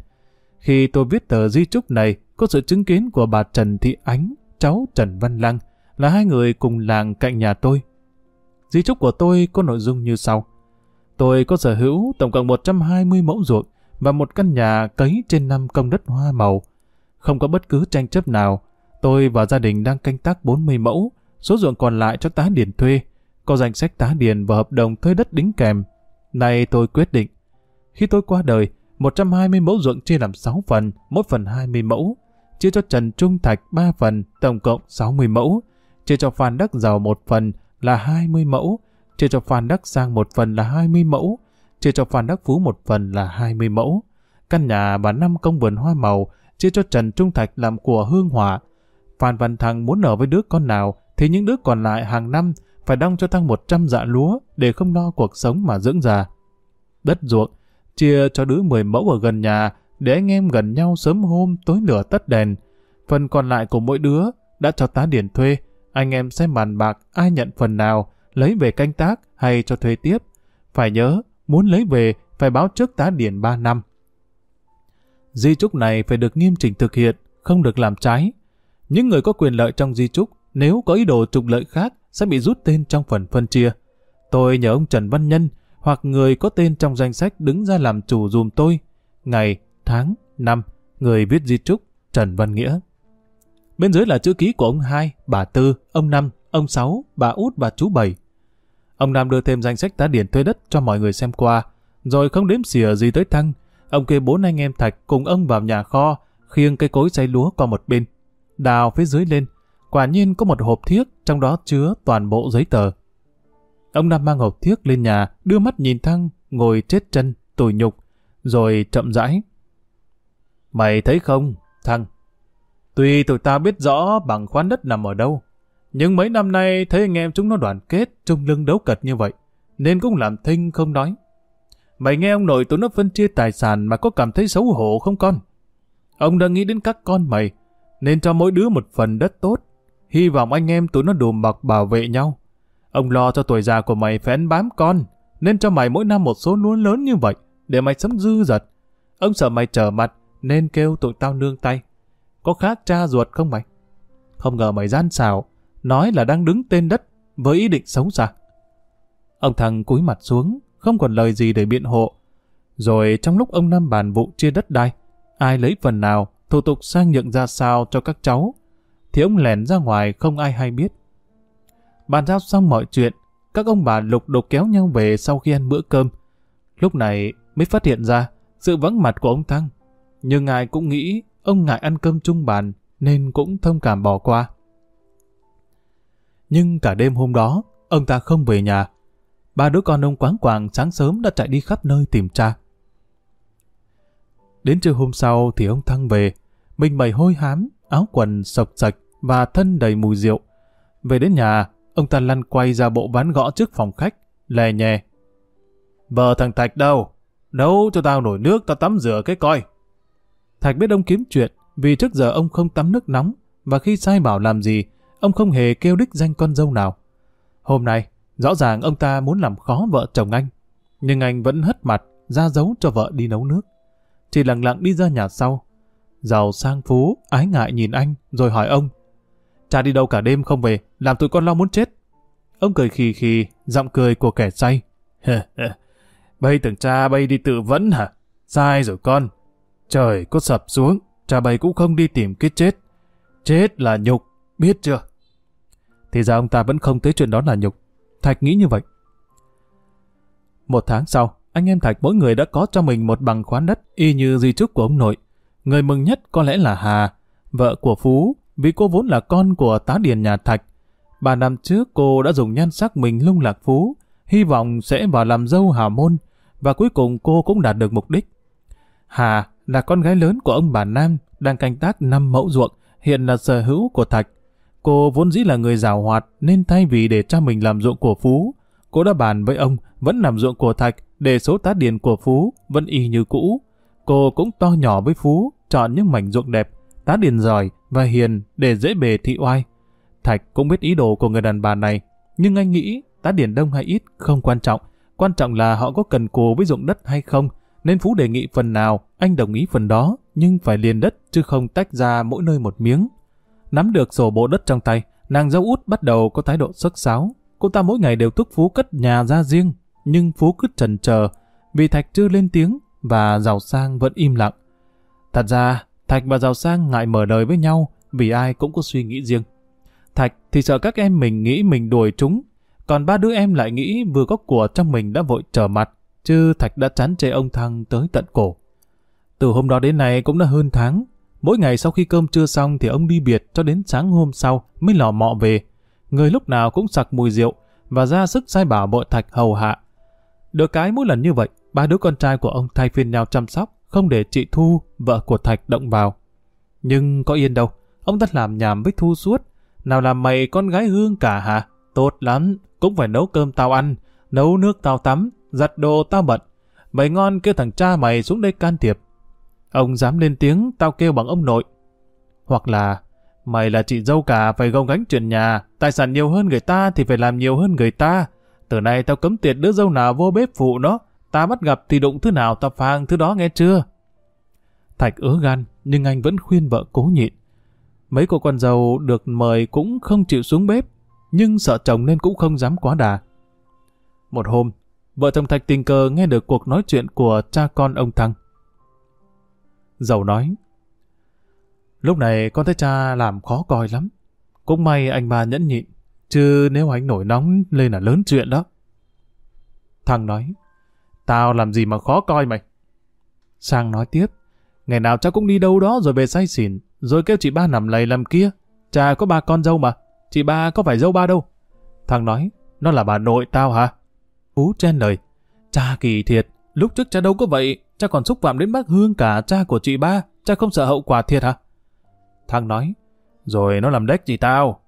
Speaker 1: Khi tôi viết tờ di trúc này, có sự chứng kiến của bà Trần Thị Ánh, cháu Trần Văn Lăng, là hai người cùng làng cạnh nhà tôi. Di trúc của tôi có nội dung như sau. Tôi có sở hữu tổng cộng 120 mẫu ruộng và một căn nhà cấy trên năm công đất hoa màu. Không có bất cứ tranh chấp nào. Tôi và gia đình đang canh tác 40 mẫu, số ruộng còn lại cho tá điền thuê. Có danh sách tá điền và hợp đồng thuê đất đính kèm. Nay tôi quyết định. Khi tôi qua đời, 120 mẫu ruộng chia làm 6 phần, mỗi phần 20 mẫu. Chia cho Trần Trung Thạch 3 phần, tổng cộng 60 mẫu. Chia cho Phan Đắc Giàu một phần là 20 mẫu. Chia cho Phan Đắc Sang một phần là 20 mẫu chia cho Phan Đắc Phú một phần là 20 mẫu. Căn nhà và năm công vườn hoa màu, chia cho Trần Trung Thạch làm của hương hỏa. Phan Văn Thăng muốn ở với đứa con nào, thì những đứa còn lại hàng năm phải đong cho Thăng 100 dạ lúa để không lo cuộc sống mà dưỡng già. Đất ruộng, chia cho đứa 10 mẫu ở gần nhà để anh em gần nhau sớm hôm tối lửa tắt đèn. Phần còn lại của mỗi đứa đã cho tá điển thuê. Anh em sẽ bàn bạc ai nhận phần nào, lấy về canh tác hay cho thuê tiếp. Phải nhớ, muốn lấy về phải báo trước tá điển 3 năm. Di trúc này phải được nghiêm chỉnh thực hiện, không được làm trái. Những người có quyền lợi trong di trúc, nếu có ý đồ trục lợi khác, sẽ bị rút tên trong phần phân chia. Tôi nhờ ông Trần Văn Nhân hoặc người có tên trong danh sách đứng ra làm chủ dùm tôi. Ngày, tháng, năm, người viết di trúc, Trần Văn Nghĩa. Bên dưới là chữ ký của ông hai, bà Tư, ông Năm, ông Sáu, bà Út và chú Bảy. Ông Nam đưa thêm danh sách tá điển thuê đất cho mọi người xem qua, rồi không đếm xỉa gì tới Thăng. Ông kêu bốn anh em Thạch cùng ông vào nhà kho, khiêng cây cối xay lúa qua một bên. Đào phía dưới lên, quả nhiên có một hộp thiếc, trong đó chứa toàn bộ giấy tờ. Ông Nam mang hộp thiếc lên nhà, đưa mắt nhìn Thăng, ngồi chết chân, tủi nhục, rồi chậm rãi. Mày thấy không, Thăng? Tuy tụi ta biết rõ bằng khoán đất nằm ở đâu, nhưng mấy năm nay thấy anh em chúng nó đoàn kết, chung lưng đấu cật như vậy, nên cũng làm thinh không nói. Mày nghe ông nội tụi nó phân chia tài sản mà có cảm thấy xấu hổ không con? Ông đã nghĩ đến các con mày, nên cho mỗi đứa một phần đất tốt. Hy vọng anh em tụi nó đùm bọc bảo vệ nhau. Ông lo cho tuổi già của mày phải ăn bám con, nên cho mày mỗi năm một số lúa lớn như vậy, để mày sống dư dật. Ông sợ mày trở mặt, nên kêu tụi tao nương tay. Có khác cha ruột không mày? Không ngờ mày gian xảo, nói là đang đứng tên đất với ý định xấu xa. Ông thằng cúi mặt xuống, không còn lời gì để biện hộ. Rồi trong lúc ông Năm bàn vụ chia đất đai, ai lấy phần nào, thủ tục sang nhận ra sao cho các cháu, thì ông lèn ra ngoài không ai hay biết. Bàn giao xong mọi chuyện, các ông bà lục đục kéo nhau về sau khi ăn bữa cơm. Lúc này mới phát hiện ra sự vắng mặt của ông Thăng. Nhưng ngài cũng nghĩ ông ngại ăn cơm chung bàn nên cũng thông cảm bỏ qua. Nhưng cả đêm hôm đó, ông ta không về nhà. Ba đứa con ông quáng quàng sáng sớm đã chạy đi khắp nơi tìm cha. Đến trưa hôm sau thì ông Thăng về, mình bày hôi hám, áo quần sọc sạch và thân đầy mùi rượu. Về đến nhà, ông ta lăn quay ra bộ ván gõ trước phòng khách, lè nhè. Vợ thằng Thạch đâu? Nấu cho tao nổi nước tao tắm rửa cái coi. Thạch biết ông kiếm chuyện, vì trước giờ ông không tắm nước nóng, và khi sai bảo làm gì, ông không hề kêu đích danh con dâu nào. Hôm nay, rõ ràng ông ta muốn làm khó vợ chồng anh, nhưng anh vẫn hất mặt, ra dấu cho vợ đi nấu nước. Chỉ lặng lặng đi ra nhà sau. Giàu sang phú, ái ngại nhìn anh, rồi hỏi ông. Cha đi đâu cả đêm không về, làm tụi con lo muốn chết. Ông cười khì khì, giọng cười của kẻ say. Bây tưởng cha bay đi tự vẫn hả? Sai rồi con. Trời có sập xuống, cha bầy cũng không đi tìm cái chết. Chết là nhục, biết chưa? Thì ra ông ta vẫn không thấy chuyện đó là nhục. Thạch nghĩ như vậy. Một tháng sau, anh em Thạch mỗi người đã có cho mình một bằng khoán đất y như di trúc của ông nội. Người mừng nhất có lẽ là Hà, vợ của Phú, vì cô vốn là con của tá điền nhà Thạch. Ba năm trước cô đã dùng nhan sắc mình lung lạc Phú, hy vọng sẽ vào làm dâu hà môn, và cuối cùng cô cũng đạt được mục đích. Hà là con gái lớn của ông bà Nam, đang canh tác năm mẫu ruộng, hiện là sở hữu của Thạch. Cô vốn dĩ là người giàu hoạt, nên thay vì để cho mình làm ruộng của Phú, cô đã bàn với ông vẫn làm ruộng của Thạch để số tá điền của Phú vẫn y như cũ. Cô cũng to nhỏ với Phú, chọn những mảnh ruộng đẹp, tá điền giỏi và hiền để dễ bề thị oai. Thạch cũng biết ý đồ của người đàn bà này, nhưng anh nghĩ tá điền đông hay ít không quan trọng, quan trọng là họ có cần cù với ruộng đất hay không, nên Phú đề nghị phần nào, anh đồng ý phần đó, nhưng phải liền đất chứ không tách ra mỗi nơi một miếng. Nắm được sổ bộ đất trong tay, nàng dâu út bắt đầu có thái độ sắc sáo. Cô ta mỗi ngày đều thúc Phú cất nhà ra riêng, nhưng Phú cứ trần chờ vì Thạch chưa lên tiếng và Giàu Sang vẫn im lặng. Thật ra, Thạch và Giàu Sang ngại mở lời với nhau vì ai cũng có suy nghĩ riêng. Thạch thì sợ các em mình nghĩ mình đuổi chúng, còn ba đứa em lại nghĩ vừa có của trong mình đã vội trở mặt, chứ Thạch đã chán chê ông Thăng tới tận cổ. Từ hôm đó đến nay cũng đã hơn tháng, mỗi ngày sau khi cơm trưa xong thì ông đi biệt cho đến sáng hôm sau mới lò mọ về. Người lúc nào cũng sặc mùi rượu và ra sức sai bảo bộ Thạch hầu hạ. Được cái mỗi lần như vậy, ba đứa con trai của ông thay phiên nhau chăm sóc, không để chị Thu, vợ của Thạch động vào. Nhưng có yên đâu, ông ta làm nhảm với Thu suốt. Nào làm mày con gái hương cả hả? Tốt lắm, cũng phải nấu cơm tao ăn, nấu nước tao tắm, giặt đồ tao bận. Mày ngon kêu thằng cha mày xuống đây can thiệp. Ông dám lên tiếng, tao kêu bằng ông nội. Hoặc là, mày là chị dâu cả phải gồng gánh chuyện nhà, tài sản nhiều hơn người ta thì phải làm nhiều hơn người ta. Từ nay tao cấm tiệt đứa dâu nào vô bếp phụ nó, ta bắt gặp thì đụng thứ nào tao phang thứ đó nghe chưa? Thạch ứa gan, nhưng anh vẫn khuyên vợ cố nhịn. Mấy cô con dâu được mời cũng không chịu xuống bếp, nhưng sợ chồng nên cũng không dám quá đà. Một hôm, vợ chồng Thạch tình cờ nghe được cuộc nói chuyện của cha con ông Thăng. Dầu nói, lúc này con thấy cha làm khó coi lắm. Cũng may anh ba nhẫn nhịn, chứ nếu anh nổi nóng lên là lớn chuyện đó. Thằng nói, tao làm gì mà khó coi mày. Sang nói tiếp, ngày nào cha cũng đi đâu đó rồi về say xỉn, rồi kêu chị ba nằm lầy làm kia. Cha có ba con dâu mà, chị ba có phải dâu ba đâu. Thằng nói, nó là bà nội tao hả? Ú chen lời, cha kỳ thiệt, lúc trước cha đâu có vậy, cha còn xúc phạm đến bác Hương cả cha của chị ba, cha không sợ hậu quả thiệt hả? Thằng nói, rồi nó làm đếch gì tao?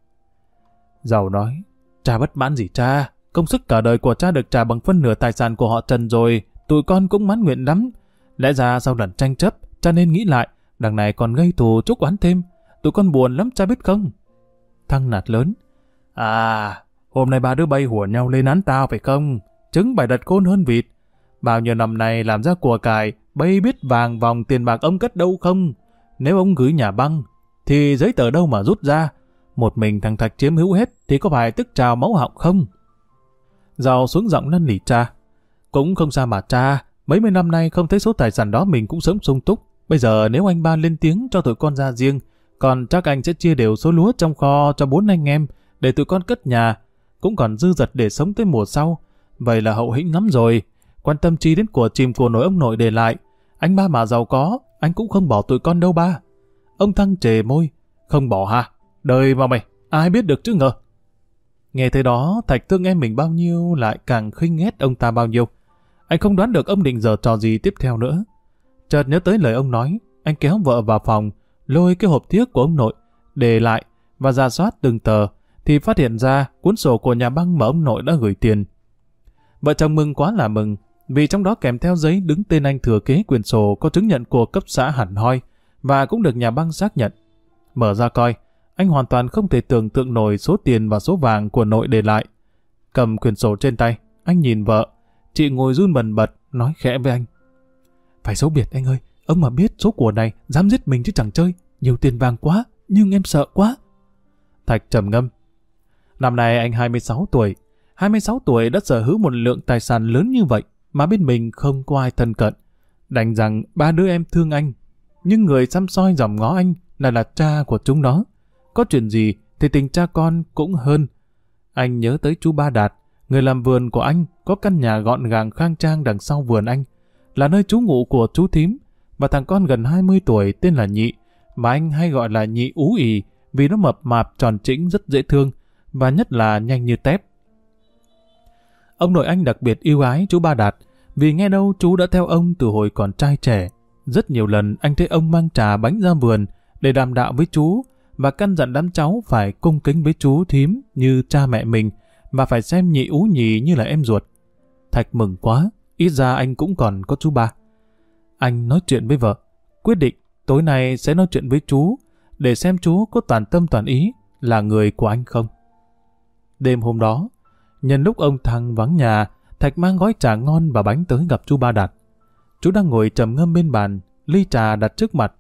Speaker 1: Giàu nói, cha bất mãn gì cha, công sức cả đời của cha được trả bằng phân nửa tài sản của họ Trần rồi, tụi con cũng mãn nguyện lắm. Lẽ ra sau lần tranh chấp, cha nên nghĩ lại, đằng này còn gây thù chúc oán thêm, tụi con buồn lắm cha biết không? Thăng nạt lớn, à, hôm nay ba đứa bay hùa nhau lên án tao phải không? Trứng bài đặt côn hơn vịt. Bao nhiêu năm nay làm ra của cải, bay biết vàng vòng tiền bạc ông cất đâu không? Nếu ông gửi nhà băng, thì giấy tờ đâu mà rút ra? Một mình thằng Thạch chiếm hữu hết thì có phải tức trào máu họng không? Giàu xuống giọng năn nỉ cha. Cũng không xa mà cha, mấy mươi năm nay không thấy số tài sản đó mình cũng sớm sung túc. Bây giờ nếu anh ba lên tiếng cho tụi con ra riêng, còn chắc anh sẽ chia đều số lúa trong kho cho bốn anh em, để tụi con cất nhà, cũng còn dư dật để sống tới mùa sau. Vậy là hậu hĩnh lắm rồi. Quan tâm chi đến của chìm của nội ông nội để lại. Anh ba mà giàu có, anh cũng không bỏ tụi con đâu ba. Ông Thăng chề môi. Không bỏ hả? Đời mà mày, ai biết được chứ ngờ. Nghe thế đó, Thạch thương em mình bao nhiêu lại càng khinh ghét ông ta bao nhiêu. Anh không đoán được ông định giờ trò gì tiếp theo nữa. Chợt nhớ tới lời ông nói, anh kéo vợ vào phòng, lôi cái hộp thiếc của ông nội, để lại và ra soát từng tờ, thì phát hiện ra cuốn sổ của nhà băng mà ông nội đã gửi tiền. Vợ chồng mừng quá là mừng, vì trong đó kèm theo giấy đứng tên anh thừa kế quyền sổ có chứng nhận của cấp xã hẳn hoi và cũng được nhà băng xác nhận. Mở ra coi, anh hoàn toàn không thể tưởng tượng nổi số tiền và số vàng của nội để lại. Cầm quyền sổ trên tay, anh nhìn vợ, chị ngồi run bần bật, nói khẽ với anh. Phải xấu biệt anh ơi, ông mà biết số của này dám giết mình chứ chẳng chơi. Nhiều tiền vàng quá, nhưng em sợ quá. Thạch trầm ngâm. Năm nay anh 26 tuổi. 26 tuổi đã sở hữu một lượng tài sản lớn như vậy mà bên mình không có ai thân cận. Đành rằng ba đứa em thương anh. Nhưng người xăm soi dòng ngó anh là là cha của chúng nó. Có chuyện gì thì tình cha con cũng hơn. Anh nhớ tới chú Ba Đạt, người làm vườn của anh có căn nhà gọn gàng khang trang đằng sau vườn anh, là nơi trú ngụ của chú thím, và thằng con gần 20 tuổi tên là Nhị, mà anh hay gọi là Nhị Ú ỉ vì nó mập mạp tròn trĩnh rất dễ thương, và nhất là nhanh như tép. Ông nội anh đặc biệt yêu ái chú Ba Đạt, vì nghe đâu chú đã theo ông từ hồi còn trai trẻ. Rất nhiều lần anh thấy ông mang trà bánh ra vườn để đàm đạo với chú, và căn dặn đám cháu phải cung kính với chú thím như cha mẹ mình, mà phải xem nhị ú nhì như là em ruột. Thạch mừng quá, ít ra anh cũng còn có chú ba. Anh nói chuyện với vợ, quyết định tối nay sẽ nói chuyện với chú, để xem chú có toàn tâm toàn ý là người của anh không. Đêm hôm đó, nhân lúc ông Thăng vắng nhà, Thạch mang gói trà ngon và bánh tới gặp chú Ba Đạt. Chú đang ngồi trầm ngâm bên bàn, ly trà đặt trước mặt.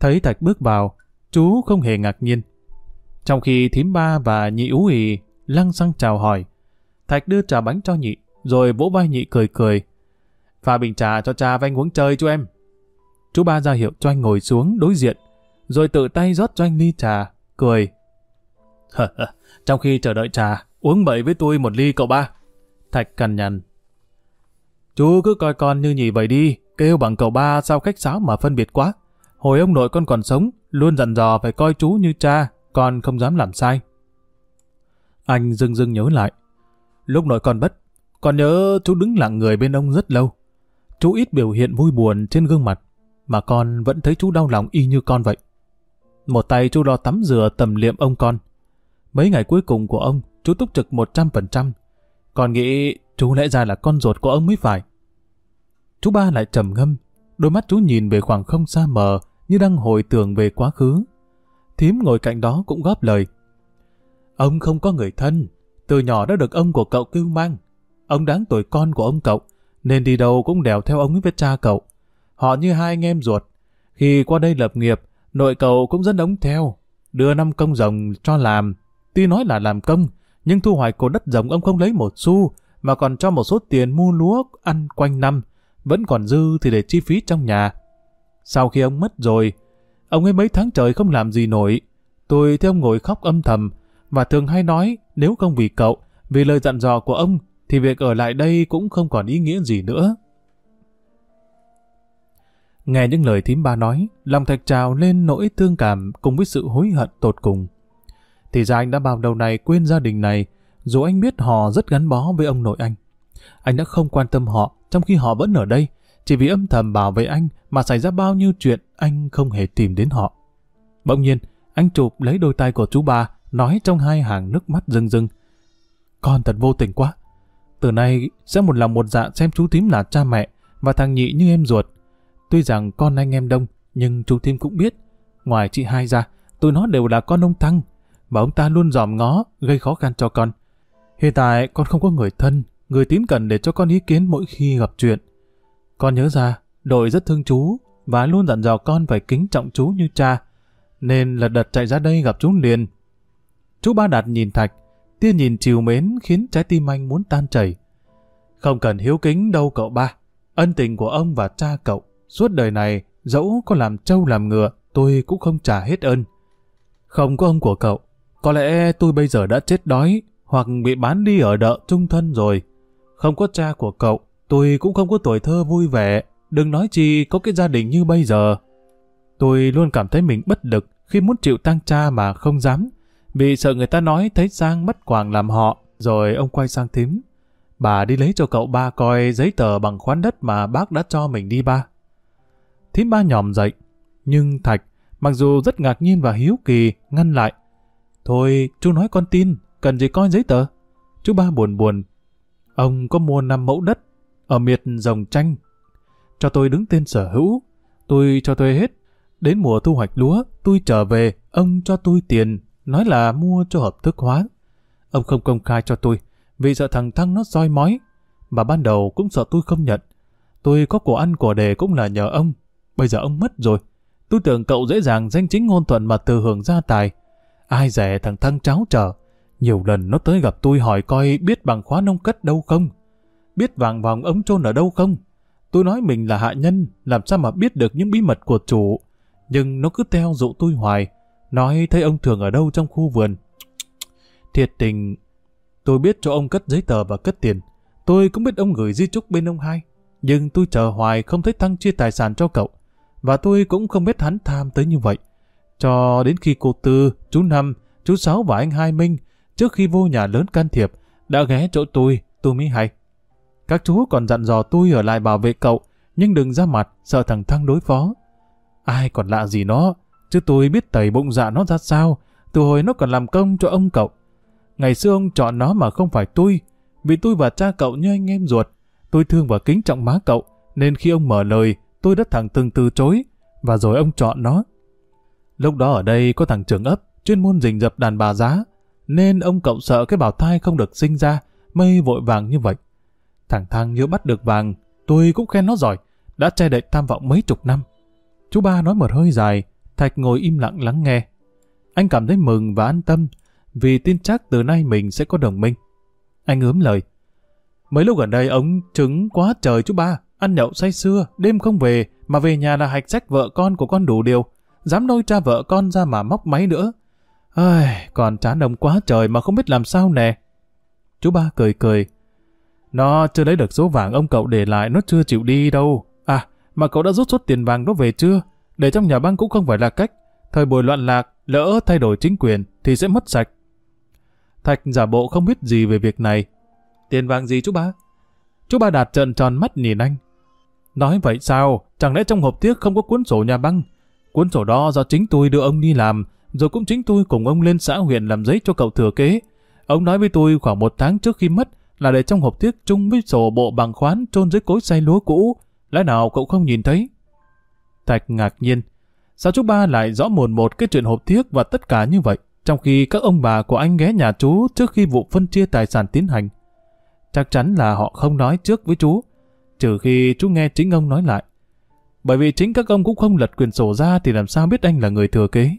Speaker 1: Thấy Thạch bước vào, chú không hề ngạc nhiên. Trong khi thím ba và nhị ú ì lăng xăng chào hỏi, Thạch đưa trà bánh cho nhị, rồi vỗ vai nhị cười cười. Pha bình trà cho cha và anh uống chơi chú em. Chú ba ra hiệu cho anh ngồi xuống đối diện, rồi tự tay rót cho anh ly trà, cười. [laughs] Trong khi chờ đợi trà, uống bậy với tôi một ly cậu ba. Thạch cằn nhằn. Chú cứ coi con như nhì vậy đi, kêu bằng cậu ba sao khách sáo mà phân biệt quá. Hồi ông nội con còn sống, luôn dặn dò phải coi chú như cha, con không dám làm sai. Anh dưng dưng nhớ lại. Lúc nội con bất, con nhớ chú đứng lặng người bên ông rất lâu. Chú ít biểu hiện vui buồn trên gương mặt, mà con vẫn thấy chú đau lòng y như con vậy. Một tay chú lo tắm rửa tầm liệm ông con. Mấy ngày cuối cùng của ông, chú túc trực 100%. còn nghĩ chú lẽ ra là con ruột của ông mới phải. Chú ba lại trầm ngâm, đôi mắt chú nhìn về khoảng không xa mờ như đang hồi tưởng về quá khứ. Thím ngồi cạnh đó cũng góp lời. Ông không có người thân, từ nhỏ đã được ông của cậu cưu mang. Ông đáng tuổi con của ông cậu, nên đi đâu cũng đèo theo ông với cha cậu. Họ như hai anh em ruột. Khi qua đây lập nghiệp, nội cậu cũng dẫn ống theo, đưa năm công rồng cho làm. Tuy nói là làm công, nhưng thu hoạch của đất rồng ông không lấy một xu, mà còn cho một số tiền mua lúa ăn quanh năm, vẫn còn dư thì để chi phí trong nhà. Sau khi ông mất rồi, ông ấy mấy tháng trời không làm gì nổi. Tôi thấy ông ngồi khóc âm thầm, và thường hay nói nếu không vì cậu, vì lời dặn dò của ông, thì việc ở lại đây cũng không còn ý nghĩa gì nữa. Nghe những lời thím ba nói, lòng thạch trào lên nỗi thương cảm cùng với sự hối hận tột cùng. Thì ra anh đã bao đầu này quên gia đình này, dù anh biết họ rất gắn bó với ông nội anh. Anh đã không quan tâm họ, trong khi họ vẫn ở đây, chỉ vì âm thầm bảo vệ anh mà xảy ra bao nhiêu chuyện anh không hề tìm đến họ. Bỗng nhiên, anh chụp lấy đôi tay của chú ba, nói trong hai hàng nước mắt rưng rưng. Con thật vô tình quá. Từ nay sẽ một lòng một dạ xem chú tím là cha mẹ và thằng nhị như em ruột. Tuy rằng con anh em đông, nhưng chú tím cũng biết. Ngoài chị hai ra, tụi nó đều là con ông Thăng, mà ông ta luôn dòm ngó, gây khó khăn cho con. Hiện tại con không có người thân, người tín cần để cho con ý kiến mỗi khi gặp chuyện. Con nhớ ra, đội rất thương chú và luôn dặn dò con phải kính trọng chú như cha. Nên lật đật chạy ra đây gặp chú liền. Chú Ba Đạt nhìn Thạch, tia nhìn chiều mến khiến trái tim anh muốn tan chảy. Không cần hiếu kính đâu cậu ba. Ân tình của ông và cha cậu, suốt đời này, dẫu có làm trâu làm ngựa, tôi cũng không trả hết ơn. Không có ông của cậu, có lẽ tôi bây giờ đã chết đói, hoặc bị bán đi ở đợ trung thân rồi. Không có cha của cậu, tôi cũng không có tuổi thơ vui vẻ, đừng nói chi có cái gia đình như bây giờ. Tôi luôn cảm thấy mình bất lực khi muốn chịu tang cha mà không dám, vì sợ người ta nói thấy Giang mất quàng làm họ, rồi ông quay sang thím. Bà đi lấy cho cậu ba coi giấy tờ bằng khoán đất mà bác đã cho mình đi ba. Thím ba nhòm dậy, nhưng Thạch, mặc dù rất ngạc nhiên và hiếu kỳ, ngăn lại. Thôi, chú nói con tin, cần gì coi giấy tờ? Chú ba buồn buồn. Ông có mua năm mẫu đất ở miệt rồng tranh. Cho tôi đứng tên sở hữu. Tôi cho thuê hết. Đến mùa thu hoạch lúa, tôi trở về, ông cho tôi tiền, nói là mua cho hợp thức hóa. Ông không công khai cho tôi, vì sợ thằng Thăng nó soi mói. Mà ban đầu cũng sợ tôi không nhận. Tôi có của ăn của đề cũng là nhờ ông. bây giờ ông mất rồi. Tôi tưởng cậu dễ dàng danh chính ngôn thuận mà từ hưởng gia tài. Ai dè thằng thăng cháu trở. Nhiều lần nó tới gặp tôi hỏi coi biết bằng khóa nông cất đâu không. Biết vàng vòng ống trôn ở đâu không. Tôi nói mình là hạ nhân, làm sao mà biết được những bí mật của chủ. Nhưng nó cứ theo dụ tôi hoài. Nói thấy ông thường ở đâu trong khu vườn. Thiệt tình, tôi biết cho ông cất giấy tờ và cất tiền. Tôi cũng biết ông gửi di trúc bên ông hai. Nhưng tôi chờ hoài không thấy Thăng chia tài sản cho cậu. Và tôi cũng không biết hắn tham tới như vậy. Cho đến khi cô Tư, chú Năm, chú Sáu và anh Hai Minh, trước khi vô nhà lớn can thiệp, đã ghé chỗ tôi, tôi mới hay. Các chú còn dặn dò tôi ở lại bảo vệ cậu, nhưng đừng ra mặt, sợ thằng Thăng đối phó. Ai còn lạ gì nó, chứ tôi biết tẩy bụng dạ nó ra sao, từ hồi nó còn làm công cho ông cậu. Ngày xưa ông chọn nó mà không phải tôi, vì tôi và cha cậu như anh em ruột. Tôi thương và kính trọng má cậu, nên khi ông mở lời, tôi đã thẳng từng từ chối, và rồi ông chọn nó. Lúc đó ở đây có thằng trưởng ấp, chuyên môn rình dập đàn bà giá, nên ông cậu sợ cái bào thai không được sinh ra, mây vội vàng như vậy. Thằng thang nhớ bắt được vàng, tôi cũng khen nó giỏi, đã che đậy tham vọng mấy chục năm. Chú ba nói một hơi dài, Thạch ngồi im lặng lắng nghe. Anh cảm thấy mừng và an tâm, vì tin chắc từ nay mình sẽ có đồng minh. Anh ướm lời. Mấy lúc gần đây ông trứng quá trời chú ba, ăn nhậu say xưa, đêm không về, mà về nhà là hạch sách vợ con của con đủ điều. Dám nôi cha vợ con ra mà móc máy nữa. Ai, còn chán ông quá trời mà không biết làm sao nè. Chú ba cười cười. Nó chưa lấy được số vàng ông cậu để lại, nó chưa chịu đi đâu. À, mà cậu đã rút số tiền vàng đó về chưa? Để trong nhà băng cũng không phải là cách. Thời buổi loạn lạc, lỡ thay đổi chính quyền thì sẽ mất sạch. Thạch giả bộ không biết gì về việc này. Tiền vàng gì chú ba? Chú ba đạt trợn tròn mắt nhìn anh. Nói vậy sao? Chẳng lẽ trong hộp tiếc không có cuốn sổ nhà băng? Cuốn sổ đó do chính tôi đưa ông đi làm, rồi cũng chính tôi cùng ông lên xã huyện làm giấy cho cậu thừa kế. Ông nói với tôi khoảng một tháng trước khi mất là để trong hộp tiếc chung với sổ bộ bằng khoán chôn dưới cối xay lúa cũ. Lẽ nào cậu không nhìn thấy? Thạch ngạc nhiên. Sao chú ba lại rõ mồn một cái chuyện hộp tiếc và tất cả như vậy, trong khi các ông bà của anh ghé nhà chú trước khi vụ phân chia tài sản tiến hành? Chắc chắn là họ không nói trước với chú, trừ khi chú nghe chính ông nói lại. Bởi vì chính các ông cũng không lật quyền sổ ra thì làm sao biết anh là người thừa kế.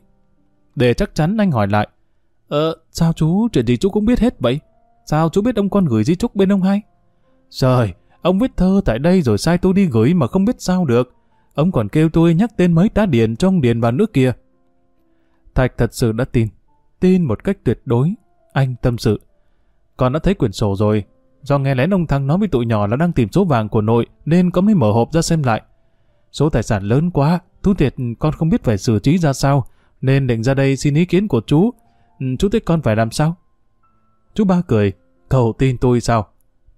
Speaker 1: Để chắc chắn anh hỏi lại, Ờ, sao chú, chuyện gì chú cũng biết hết vậy? Sao chú biết ông con gửi di trúc bên ông hai? Trời, ông viết thơ tại đây rồi sai tôi đi gửi mà không biết sao được. Ông còn kêu tôi nhắc tên mấy tá điền trong điền vào nước kia. Thạch thật sự đã tin. Tin một cách tuyệt đối. Anh tâm sự. Con đã thấy quyển sổ rồi. Do nghe lén ông Thăng nói với tụi nhỏ là đang tìm số vàng của nội nên có mới mở hộp ra xem lại. Số tài sản lớn quá, thú thiệt con không biết phải xử trí ra sao, nên định ra đây xin ý kiến của chú. Ừ, chú thích con phải làm sao? Chú ba cười, cậu tin tôi sao?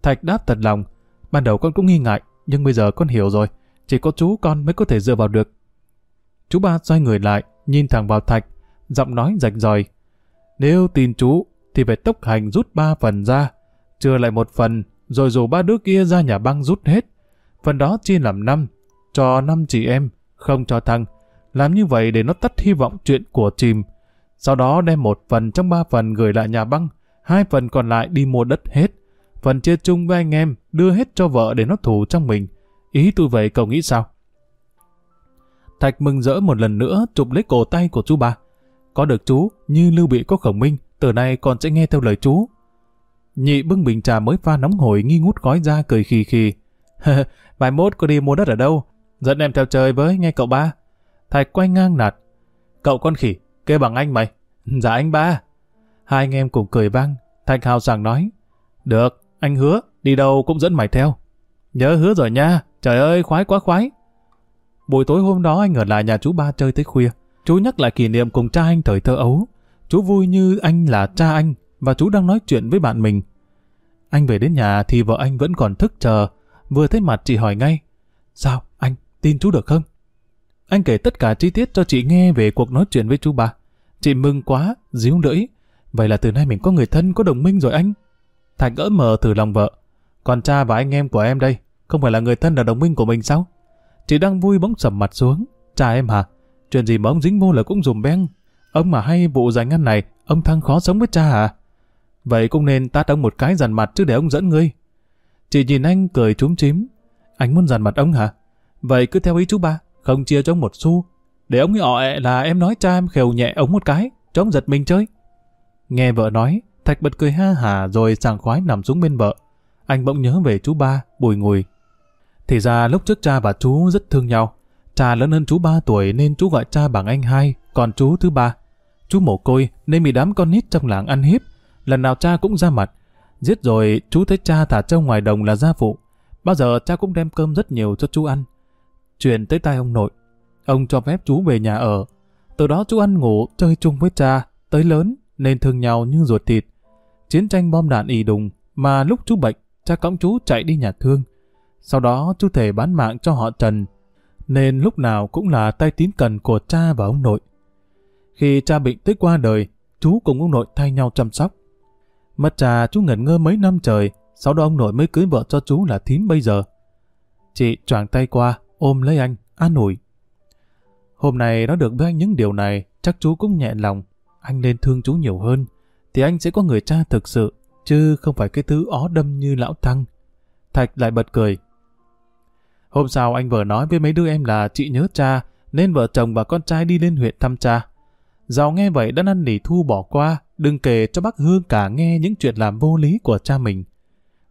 Speaker 1: Thạch đáp thật lòng, ban đầu con cũng nghi ngại, nhưng bây giờ con hiểu rồi, chỉ có chú con mới có thể dựa vào được. Chú ba xoay người lại, nhìn thẳng vào Thạch, giọng nói rạch ròi. Nếu tin chú, thì phải tốc hành rút ba phần ra, chưa lại một phần, rồi dù ba đứa kia ra nhà băng rút hết. Phần đó chia làm năm, cho năm chị em, không cho thằng. Làm như vậy để nó tắt hy vọng chuyện của chìm. Sau đó đem một phần trong ba phần gửi lại nhà băng, hai phần còn lại đi mua đất hết. Phần chia chung với anh em, đưa hết cho vợ để nó thủ trong mình. Ý tôi vậy cậu nghĩ sao? Thạch mừng rỡ một lần nữa chụp lấy cổ tay của chú ba. Có được chú, như Lưu Bị có khổng minh, từ nay con sẽ nghe theo lời chú. Nhị bưng bình trà mới pha nóng hổi nghi ngút khói ra cười khì khì. [laughs] Vài mốt có đi mua đất ở đâu? Dẫn em theo chơi với, nghe cậu ba. Thạch quay ngang nạt. Cậu con khỉ, kê bằng anh mày. Dạ anh ba. Hai anh em cùng cười vang. Thạch hào sảng nói. Được, anh hứa, đi đâu cũng dẫn mày theo. Nhớ hứa rồi nha, trời ơi khoái quá khoái. Buổi tối hôm đó anh ở lại nhà chú ba chơi tới khuya. Chú nhắc lại kỷ niệm cùng cha anh thời thơ ấu. Chú vui như anh là cha anh và chú đang nói chuyện với bạn mình. Anh về đến nhà thì vợ anh vẫn còn thức chờ. Vừa thấy mặt chị hỏi ngay. Sao, tin chú được không? Anh kể tất cả chi tiết cho chị nghe về cuộc nói chuyện với chú bà. Chị mừng quá, díu lưỡi. Vậy là từ nay mình có người thân, có đồng minh rồi anh. Thạch gỡ mờ từ lòng vợ. Còn cha và anh em của em đây, không phải là người thân là đồng minh của mình sao? Chị đang vui bỗng sầm mặt xuống. Cha em hả? Chuyện gì mà ông dính vô là cũng dùm beng. Ông mà hay vụ giải ngân này, ông Thăng khó sống với cha hả? Vậy cũng nên tát ông một cái dằn mặt chứ để ông dẫn ngươi. Chị nhìn anh cười trúng chím. Anh muốn dằn mặt ông hả? Vậy cứ theo ý chú ba, không chia cho ông một xu. Để ông ấy ọ ẹ là em nói cha em khều nhẹ ông một cái, cho ông giật mình chơi. Nghe vợ nói, Thạch bật cười ha hả rồi sảng khoái nằm xuống bên vợ. Anh bỗng nhớ về chú ba, bùi ngùi. Thì ra lúc trước cha và chú rất thương nhau. Cha lớn hơn chú ba tuổi nên chú gọi cha bằng anh hai, còn chú thứ ba. Chú mồ côi nên bị đám con nít trong làng ăn hiếp. Lần nào cha cũng ra mặt. Giết rồi chú thấy cha thả trâu ngoài đồng là gia phụ. Bao giờ cha cũng đem cơm rất nhiều cho chú ăn truyền tới tai ông nội. Ông cho phép chú về nhà ở. Từ đó chú ăn ngủ, chơi chung với cha, tới lớn nên thương nhau như ruột thịt. Chiến tranh bom đạn ì đùng, mà lúc chú bệnh, cha cõng chú chạy đi nhà thương. Sau đó chú thể bán mạng cho họ Trần, nên lúc nào cũng là tay tín cần của cha và ông nội. Khi cha bệnh tới qua đời, chú cùng ông nội thay nhau chăm sóc. Mất cha chú ngẩn ngơ mấy năm trời, sau đó ông nội mới cưới vợ cho chú là thím bây giờ. Chị choàng tay qua, ôm lấy anh, an ủi. Hôm nay nó được với anh những điều này, chắc chú cũng nhẹ lòng. Anh nên thương chú nhiều hơn, thì anh sẽ có người cha thực sự, chứ không phải cái thứ ó đâm như lão Thăng. Thạch lại bật cười. Hôm sau anh vừa nói với mấy đứa em là chị nhớ cha, nên vợ chồng và con trai đi lên huyện thăm cha. Giàu nghe vậy đã năn nỉ Thu bỏ qua, đừng kể cho bác Hương cả nghe những chuyện làm vô lý của cha mình.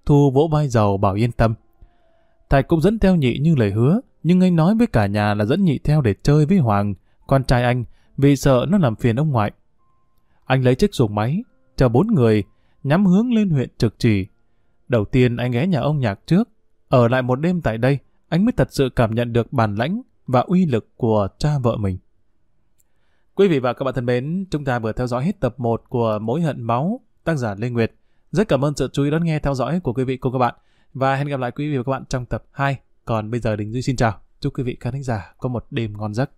Speaker 1: Thu vỗ vai giàu bảo yên tâm. Thạch cũng dẫn theo nhị như lời hứa, nhưng anh nói với cả nhà là dẫn nhị theo để chơi với Hoàng, con trai anh, vì sợ nó làm phiền ông ngoại. Anh lấy chiếc xuồng máy, chờ bốn người, nhắm hướng lên huyện trực trì. Đầu tiên anh ghé nhà ông nhạc trước, ở lại một đêm tại đây, anh mới thật sự cảm nhận được bản lãnh và uy lực của cha vợ mình. Quý vị và các bạn thân mến, chúng ta vừa theo dõi hết tập 1 của Mối hận máu, tác giả Lê Nguyệt. Rất cảm ơn sự chú ý đón nghe theo dõi của quý vị cùng các bạn. Và hẹn gặp lại quý vị và các bạn trong tập 2. Còn bây giờ Đình Duy xin chào. Chúc quý vị khán giả có một đêm ngon giấc.